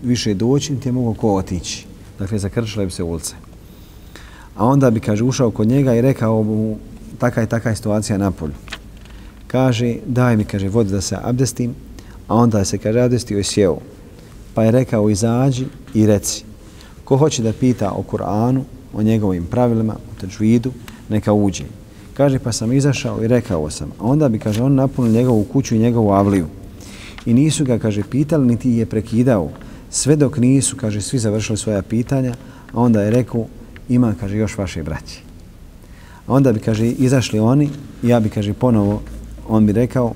više doći, niti je mogo ko otići. Dakle, zakrčile bi se ulice. A onda bi, kaže, ušao kod njega i rekao mu taka i taka situacija na polju. Kaže, daj mi, kaže, vodi da se abdestim, a onda se, kaže, abdestio i sjeo. Pa je rekao, izađi i reci, ko hoće da pita o Kur'anu, o njegovim pravilima, o teđvidu, neka uđe. Kaže, pa sam izašao i rekao sam. A onda bi, kaže, on napunio njegovu kuću i njegovu avliju. I nisu ga, kaže, pitali, niti je prekidao. Sve dok nisu, kaže, svi završili svoja pitanja, a onda je rekao, ima, kaže, još vaše braće. A onda bi, kaže, izašli oni i ja bi, kaže, ponovo, on bi rekao,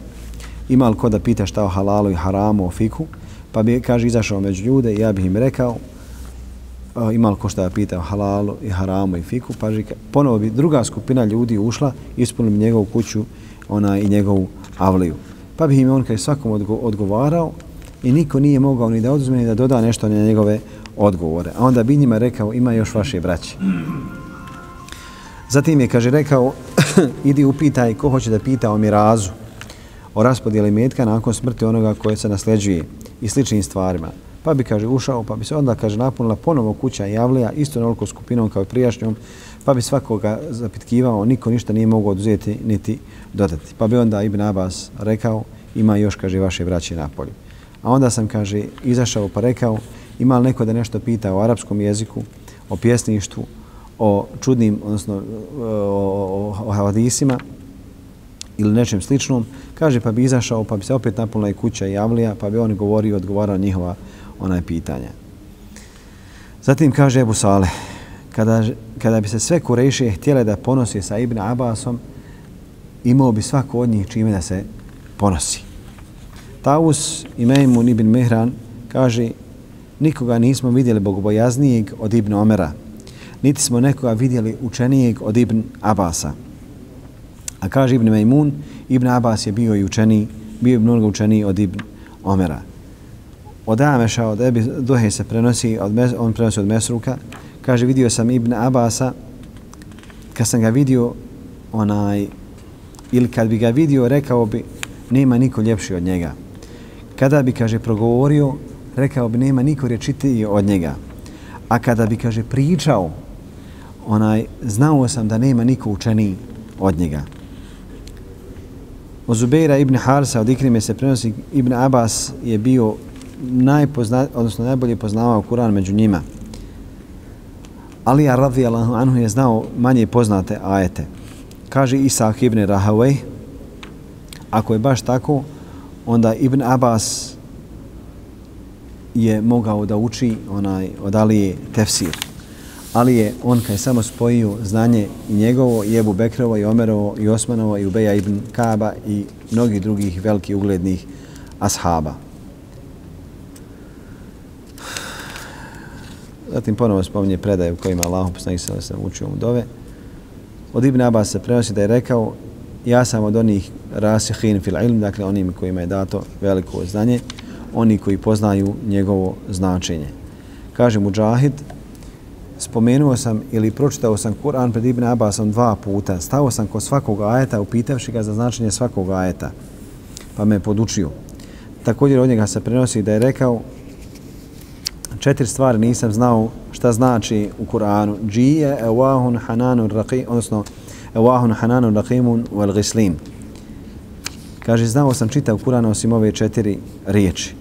ima li ko da pita šta o halalu i haramu, o fiku, pa bi, kaže, izašao među ljude i ja bih im rekao, ima li ko šta da pita o halalu i haramu i fiku, pa žika, ponovo bi druga skupina ljudi ušla, ispunili bi njegovu kuću ona i njegovu avliju. Pa bi im on kaj svakom odgo odgovarao i niko nije mogao ni da oduzme ni da doda nešto na njegove odgovore. A onda bi njima rekao, ima još vaše braće. Zatim je, kaže, rekao, idi upitaj ko hoće da pita o mirazu, o raspodijeli metka nakon smrti onoga koje se nasljeđuje i sličnim stvarima. Pa bi, kaže, ušao, pa bi se onda, kaže, napunila ponovo kuća javlija, isto naliko skupinom kao i prijašnjom, pa bi svakoga zapitkivao, niko ništa nije mogao oduzeti niti dodati. Pa bi onda Ibn Abbas rekao, ima još, kaže, vaše braće napolju. A onda sam, kaže, izašao pa rekao, ima li neko da nešto pita o arapskom jeziku, o pjesništvu, o čudnim, odnosno o, o, o hadisima ili nečem sličnom, kaže pa bi izašao, pa bi se opet napunila i kuća i javlija, pa bi on govorio i odgovarao njihova onaj pitanja. Zatim kaže Ebu Saleh, kada, kada bi se sve kurejše htjele da ponosi sa Ibn Abbasom, imao bi svako od njih čime da se ponosi. Taus i Mejmun ibn Mihran kaže, nikoga nismo vidjeli bogobojaznijeg od Ibn Omera, niti smo nekoga vidjeli učenijeg od Ibn Abasa. A kaže Ibn Mejmun, Ibn Abbas je bio i učeniji, bio je mnogo učeniji od Ibn Omera. Od Ameša, od Ebi Duhe se prenosi, od mes, on prenosi od Mesruka, kaže vidio sam Ibn Abasa, kad sam ga vidio, onaj, ili kad bi ga vidio, rekao bi, nema niko ljepši od njega. Kada bi, kaže, progovorio, rekao bi, nema niko rečitiji od njega. A kada bi, kaže, pričao, onaj, znao sam da nema niko učeniji od njega. Od Zubeira ibn Harsa od Ikrime se prenosi Ibn Abbas je bio najpozna, odnosno najbolje poznavao Kur'an među njima. Ali ja radijallahu anhu je znao manje poznate ajete. Kaže Isak ibn Rahavej, ako je baš tako, onda Ibn Abbas je mogao da uči onaj od Alije tefsir. Ali je on kad je samo spojio znanje i njegovo, i Ebu Bekrovo, i Omerovo, i Osmanovo, i Ubeja ibn Kaaba i mnogih drugih velikih uglednih ashaba. Zatim ponovo spominje predaje u kojima Allah poslanik se sam učio mu dove. Od Ibn Abbas se prenosi da je rekao ja sam od onih rasihin fil ilm, dakle onim kojima je dato veliko znanje, oni koji poznaju njegovo značenje. Kaže Mujahid, spomenuo sam ili pročitao sam Kur'an pred Ibn Abbasom dva puta. Stao sam kod svakog ajeta upitavši ga za značenje svakog ajeta. Pa me podučio. Također od njega se prenosi da je rekao četiri stvari nisam znao šta znači u Kur'anu. Džije, evahun, hananun, raqim, odnosno evahun, hananun, raqimun, wal ghislin. Kaže, znao sam čitao Kur'an osim ove četiri riječi.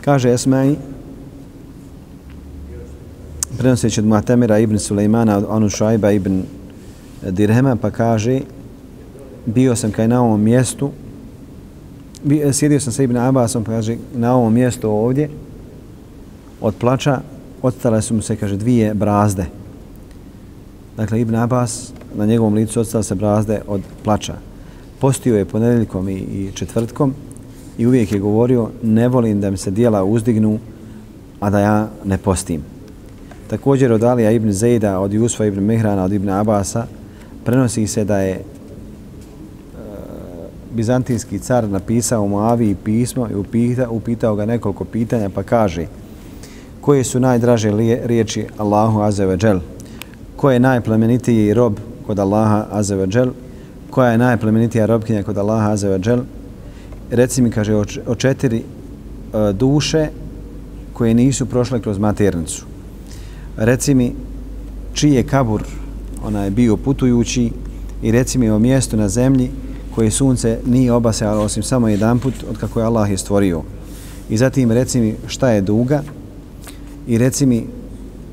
Kaže Esmai, prenoseći od Muatemira ibn Sulejmana, od Anu Šajba ibn Dirhema, pa kaže, bio sam kaj na ovom mjestu, sjedio sam sa Ibn Abbasom, pa kaže, na ovom mjestu ovdje, od plača, odstale su mu se, kaže, dvije brazde. Dakle, Ibn Abbas, na njegovom licu odstale se brazde od plača. Postio je ponedeljkom i, i četvrtkom i uvijek je govorio, ne volim da mi se dijela uzdignu, a da ja ne postim. Također od Alija ibn Zejda, od Jusfa ibn Mihrana, od ibn Abasa, prenosi se da je e, bizantinski car napisao Moaviji pismo i upita, upitao ga nekoliko pitanja pa kaže koje su najdraže riječi Allahu Azzawajal, ko je najplemenitiji rob kod Allaha Azzawajal, koja je najplemenitija robkinja kod Allaha Azzawajal, reci mi, kaže, o četiri e, duše koje nisu prošle kroz maternicu. Reci mi čiji je kabur ona je bio putujući i reci mi o mjestu na zemlji koje sunce nije obasjalo osim samo jedan put od kako je Allah je stvorio. I zatim reci mi šta je duga? I reci mi,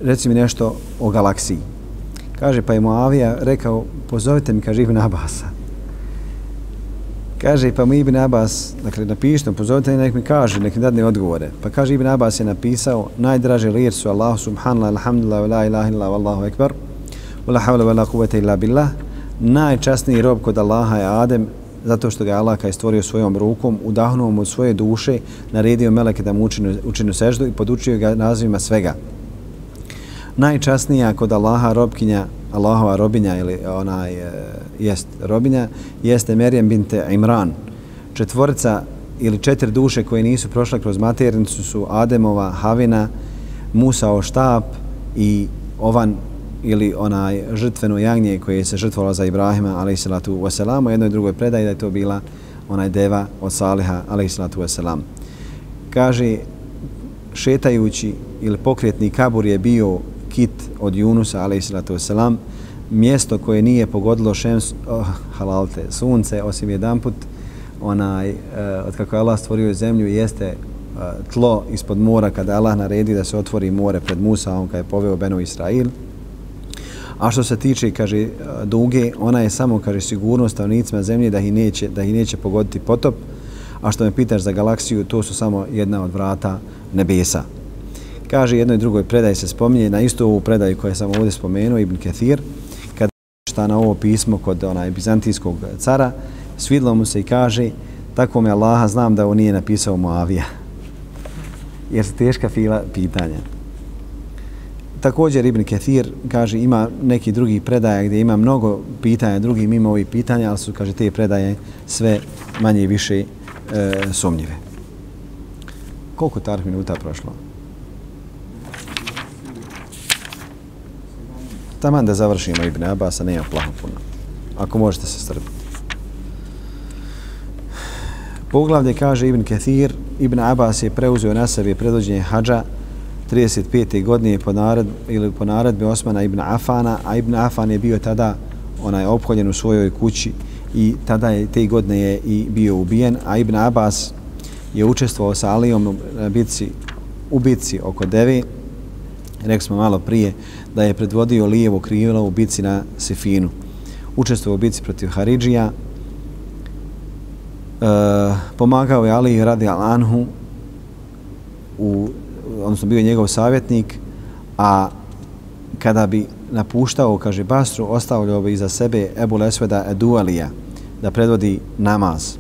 reci mi nešto o galaksiji. Kaže, pa je Moavija rekao, pozovite mi, kaže Ibn Abasa. Kaže, pa mu Ibn Abbas, dakle, napišite, pozovite mi, nek mi kaže, nek mi dadne odgovore. Pa kaže, Ibn Abbas je napisao, najdraže lir su Allahu subhanallah, alhamdulillah, la ilaha illa, wallahu ekbar, wa la hawla wa la kuvvete illa billah. Najčasniji rob kod Allaha je Adem, zato što ga Allah je stvorio svojom rukom, udahnuo mu od svoje duše, naredio meleke da mu učinu, učinu seždu i podučio ga nazivima svega. Najčasnija kod Allaha robkinja, Allahova robinja ili onaj e, jest robinja, jeste Merijem binte Imran. Četvorica ili četiri duše koje nisu prošle kroz maternicu su Ademova, Havina, Musa štap i Ovan ili onaj žrtveno jagnje koje se žrtvovalo za Ibrahima, alejselatu se latu wasalam, u jednoj drugoj predaji da je to bila onaj deva od Saliha, alejselatu se latu. Kaže, šetajući ili pokretni kabur je bio kit od Junusa, alejselatu se latu mjesto koje nije pogodilo šems, oh, halalte, sunce, osim jedan put, onaj, eh, od kako je Allah stvorio zemlju, jeste eh, tlo ispod mora kada Allah naredi da se otvori more pred Musa, on kada je poveo Benu Israil, A što se tiče, kaže, duge, ona je samo, kaže, sigurnost stavnicima zemlje da ih neće, da ih neće pogoditi potop. A što me pitaš za galaksiju, to su samo jedna od vrata nebesa. Kaže, jednoj drugoj predaji se spominje, na istu ovu predaju koju sam ovdje spomenuo, Ibn Kathir, kad šta na ovo pismo kod onaj bizantijskog cara, svidlo mu se i kaže, tako me Allaha znam da ovo nije napisao Moavija. Jer su teška fila pitanja. Također Ibn Kathir kaže ima neki drugi predaje gdje ima mnogo pitanja, drugi mimo ovih pitanja, ali su, kaže, te predaje sve manje i više e, sumnjive. Koliko tarih minuta prošlo? Taman da završimo Ibn Abasa, nema plaho puno. Ako možete se strpiti. Poglavlje kaže Ibn Kathir, Ibn Abbas je preuzeo na sebi predvođenje hađa 35. godine po narad, ili po naredbi Osmana ibn Afana, a ibn Afan je bio tada onaj opholjen u svojoj kući i tada je te godine je i bio ubijen, a ibn Abbas je učestvovao sa Alijom na bitci, u bitci oko Devi. Rekli smo malo prije da je predvodio lijevo krilo u bitci na Sefinu. Učestvovao u bitci protiv Haridžija. E, pomagao je Ali radi Al-Anhu u odnosno bio je njegov savjetnik, a kada bi napuštao, kaže Basru, ostavljao bi iza sebe Ebu Lesveda Edualija da predvodi namaz.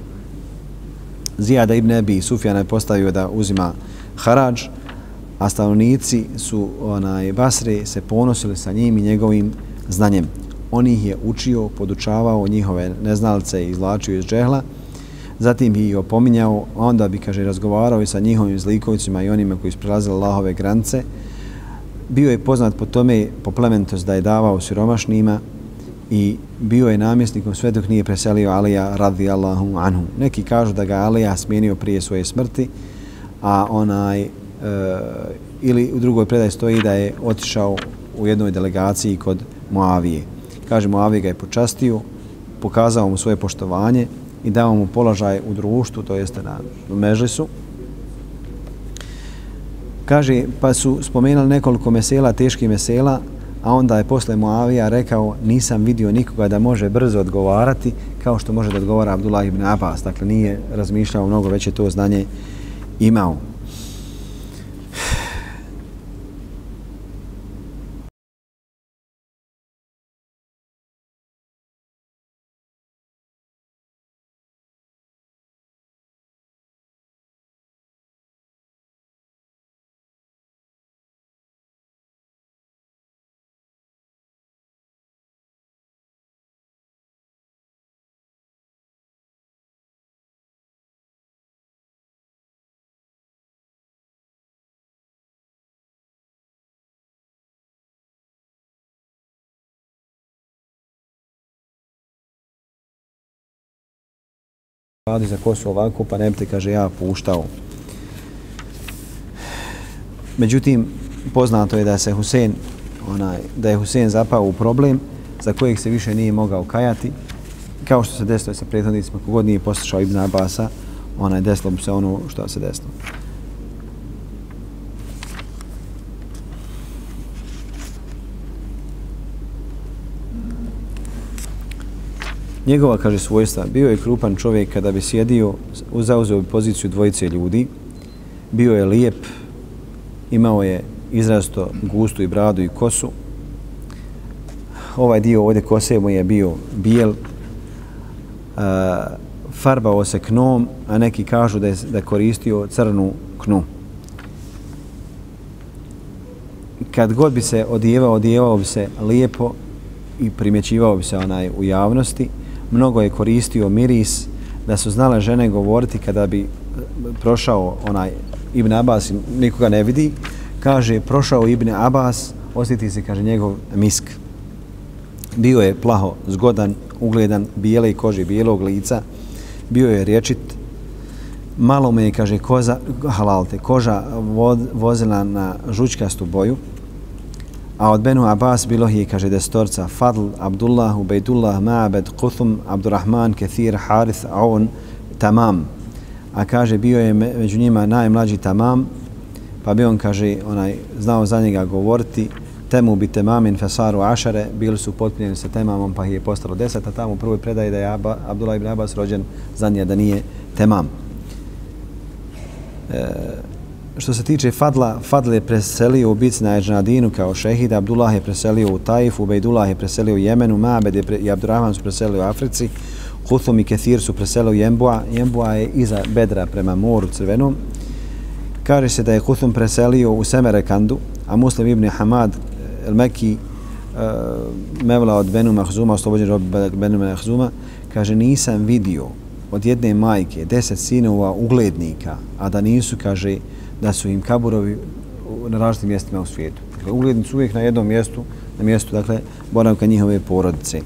Zijada ibn Ebi Sufjana je postavio da uzima harađ, a stanovnici su onaj Basre se ponosili sa njim i njegovim znanjem. On ih je učio, podučavao njihove neznalce i izlačio iz džehla, zatim bi ih opominjao, onda bi, kaže, razgovarao i sa njihovim zlikovicima i onima koji su prelazili Allahove granice. Bio je poznat po tome, po plementost da je davao siromašnima i bio je namjesnikom sve dok nije preselio Alija radi Allahu anhu. Neki kažu da ga Alija smijenio prije svoje smrti, a onaj, e, ili u drugoj predaj stoji da je otišao u jednoj delegaciji kod Moavije. Kaže, Moavije ga je počastio, pokazao mu svoje poštovanje, i dao mu položaj u društvu, to jeste na mežlisu. Kaže, pa su spomenuli nekoliko mesela, teških mesela, a onda je posle Moavija rekao, nisam vidio nikoga da može brzo odgovarati kao što može da odgovara Abdullah ibn Abbas. Dakle, nije razmišljao mnogo, već je to znanje imao. Radi za kosu ovako, pa ne bi te, kaže, ja puštao. Međutim, poznato je da se Husein, onaj, da je Husein zapao u problem za kojeg se više nije mogao kajati kao što se desilo sa prethodnicima, kogod nije poslušao Ibn Abasa, onaj desilo bi se ono što se desilo. Njegova, kaže, svojstva, bio je krupan čovjek kada bi sjedio, zauzeo bi poziciju dvojice ljudi, bio je lijep, imao je izrasto gustu i bradu i kosu. Ovaj dio ovdje kose mu je bio bijel, a, farbao se knom, a neki kažu da je, da koristio crnu knu. Kad god bi se odjevao, odjevao bi se lijepo i primjećivao bi se onaj u javnosti. Mnogo je koristio miris da su znale žene govoriti kada bi eh, prošao onaj Ibn Abbas, nikoga ne vidi, kaže, prošao Ibn Abbas, osjeti se, kaže, njegov misk. Bio je plaho, zgodan, ugledan, bijele kože, bijelog lica, bio je rječit, malo me je, kaže, koza, halalte, koža vod, vozila na žučkastu boju, a od Benu Abbas bilo je, kaže, destorca, Fadl, Abdullah, Ubejdullah, Ma'abed, Kuthum, Abdurrahman, Kethir, Harith, Aun, Tamam. A kaže, bio je među njima najmlađi Tamam, pa bi on, kaže, onaj, znao za njega govoriti, temu bi temamin fesaru ašare, bili su potpunjeni sa temamom, pa je postalo deset, a tamo u prvoj predaji da je Abba, Abdullah ibn Abbas rođen za nje da nije temam. E, što se tiče Fadla, Fadl je preselio u Bic na Eđnadinu kao šehid, Abdullah je preselio u Tajfu, Ubejdullah je preselio u Jemenu, Mabed je pre, i Abdurrahman su preselio u Africi, Huthum i Kethir su preselio u Jembua, Jembua je iza Bedra prema moru crvenom, Kaže se da je Huthum preselio u Semerekandu, a Muslim ibn Hamad el Meki uh, e, Mevla od Benu Mahzuma, oslobođen rob Benu Mahzuma, kaže nisam vidio od jedne majke deset sinova uglednika, a da nisu, kaže, da su im kaburovi na različitim mjestima u svijetu. Dakle, uglednici uvijek na jednom mjestu, na mjestu, dakle, boravka njihove porodice.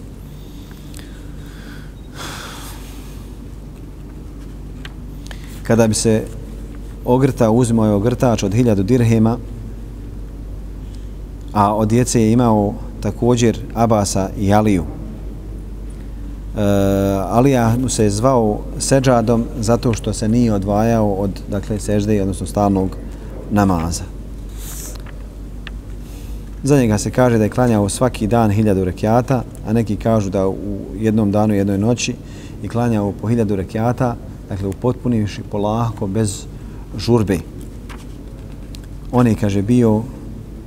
Kada bi se ogrta, uzimao je ogrtač od hiljadu dirhema, a od djece je imao također Abasa i Aliju. E, Alija mu se zvao seđadom zato što se nije odvajao od dakle, sežde, odnosno stalnog namaza. Za njega se kaže da je klanjao svaki dan hiljadu rekiata, a neki kažu da u jednom danu, jednoj noći i klanjao po hiljadu rekiata, dakle upotpunivši polako, bez žurbe. On je, kaže, bio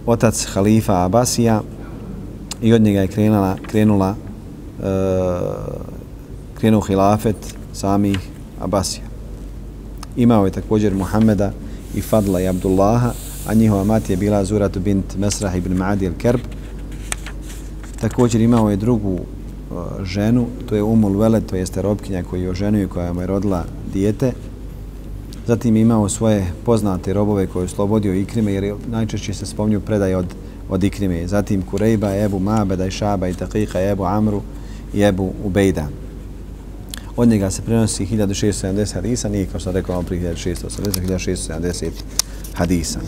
otac halifa Abasija i od njega je krenula, krenula uh, krenuo hilafet samih Abasija. Imao je također Muhammeda i Fadla i Abdullaha, a njihova mati je bila Zuratu bint Mesrah ibn Ma'adi al-Kerb. Također imao je drugu uh, ženu, to je Umul Veled, to jeste robkinja koju je oženio i koja mu je rodila dijete, Zatim je imao svoje poznate robove koje je oslobodio Ikrime, jer najčešće se spomnju predaje od, od Ikrime. Zatim Kurejba, Ebu Mabeda i Šaba i Taqiqa, Ebu Amru i Ebu Ubejda Od njega se prenosi 1670 hadisa, nije kao sam rekao vam prije 1680, 1670 hadisa.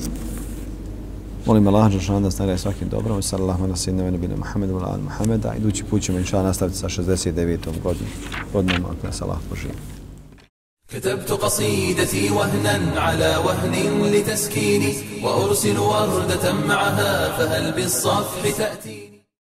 Molim Allah, Đelšan, da snagaj svakim dobrom. Sallallahu ala sinna ve nabina Muhammedu ala Muhammeda. Idući put ćemo inša nastaviti sa 69. godinom. Godinom, ako nas Allah poživi. كتبت قصيدتي وهنا على وهن لتسكيني وأرسل وردة معها فهل بالصفح تأتيني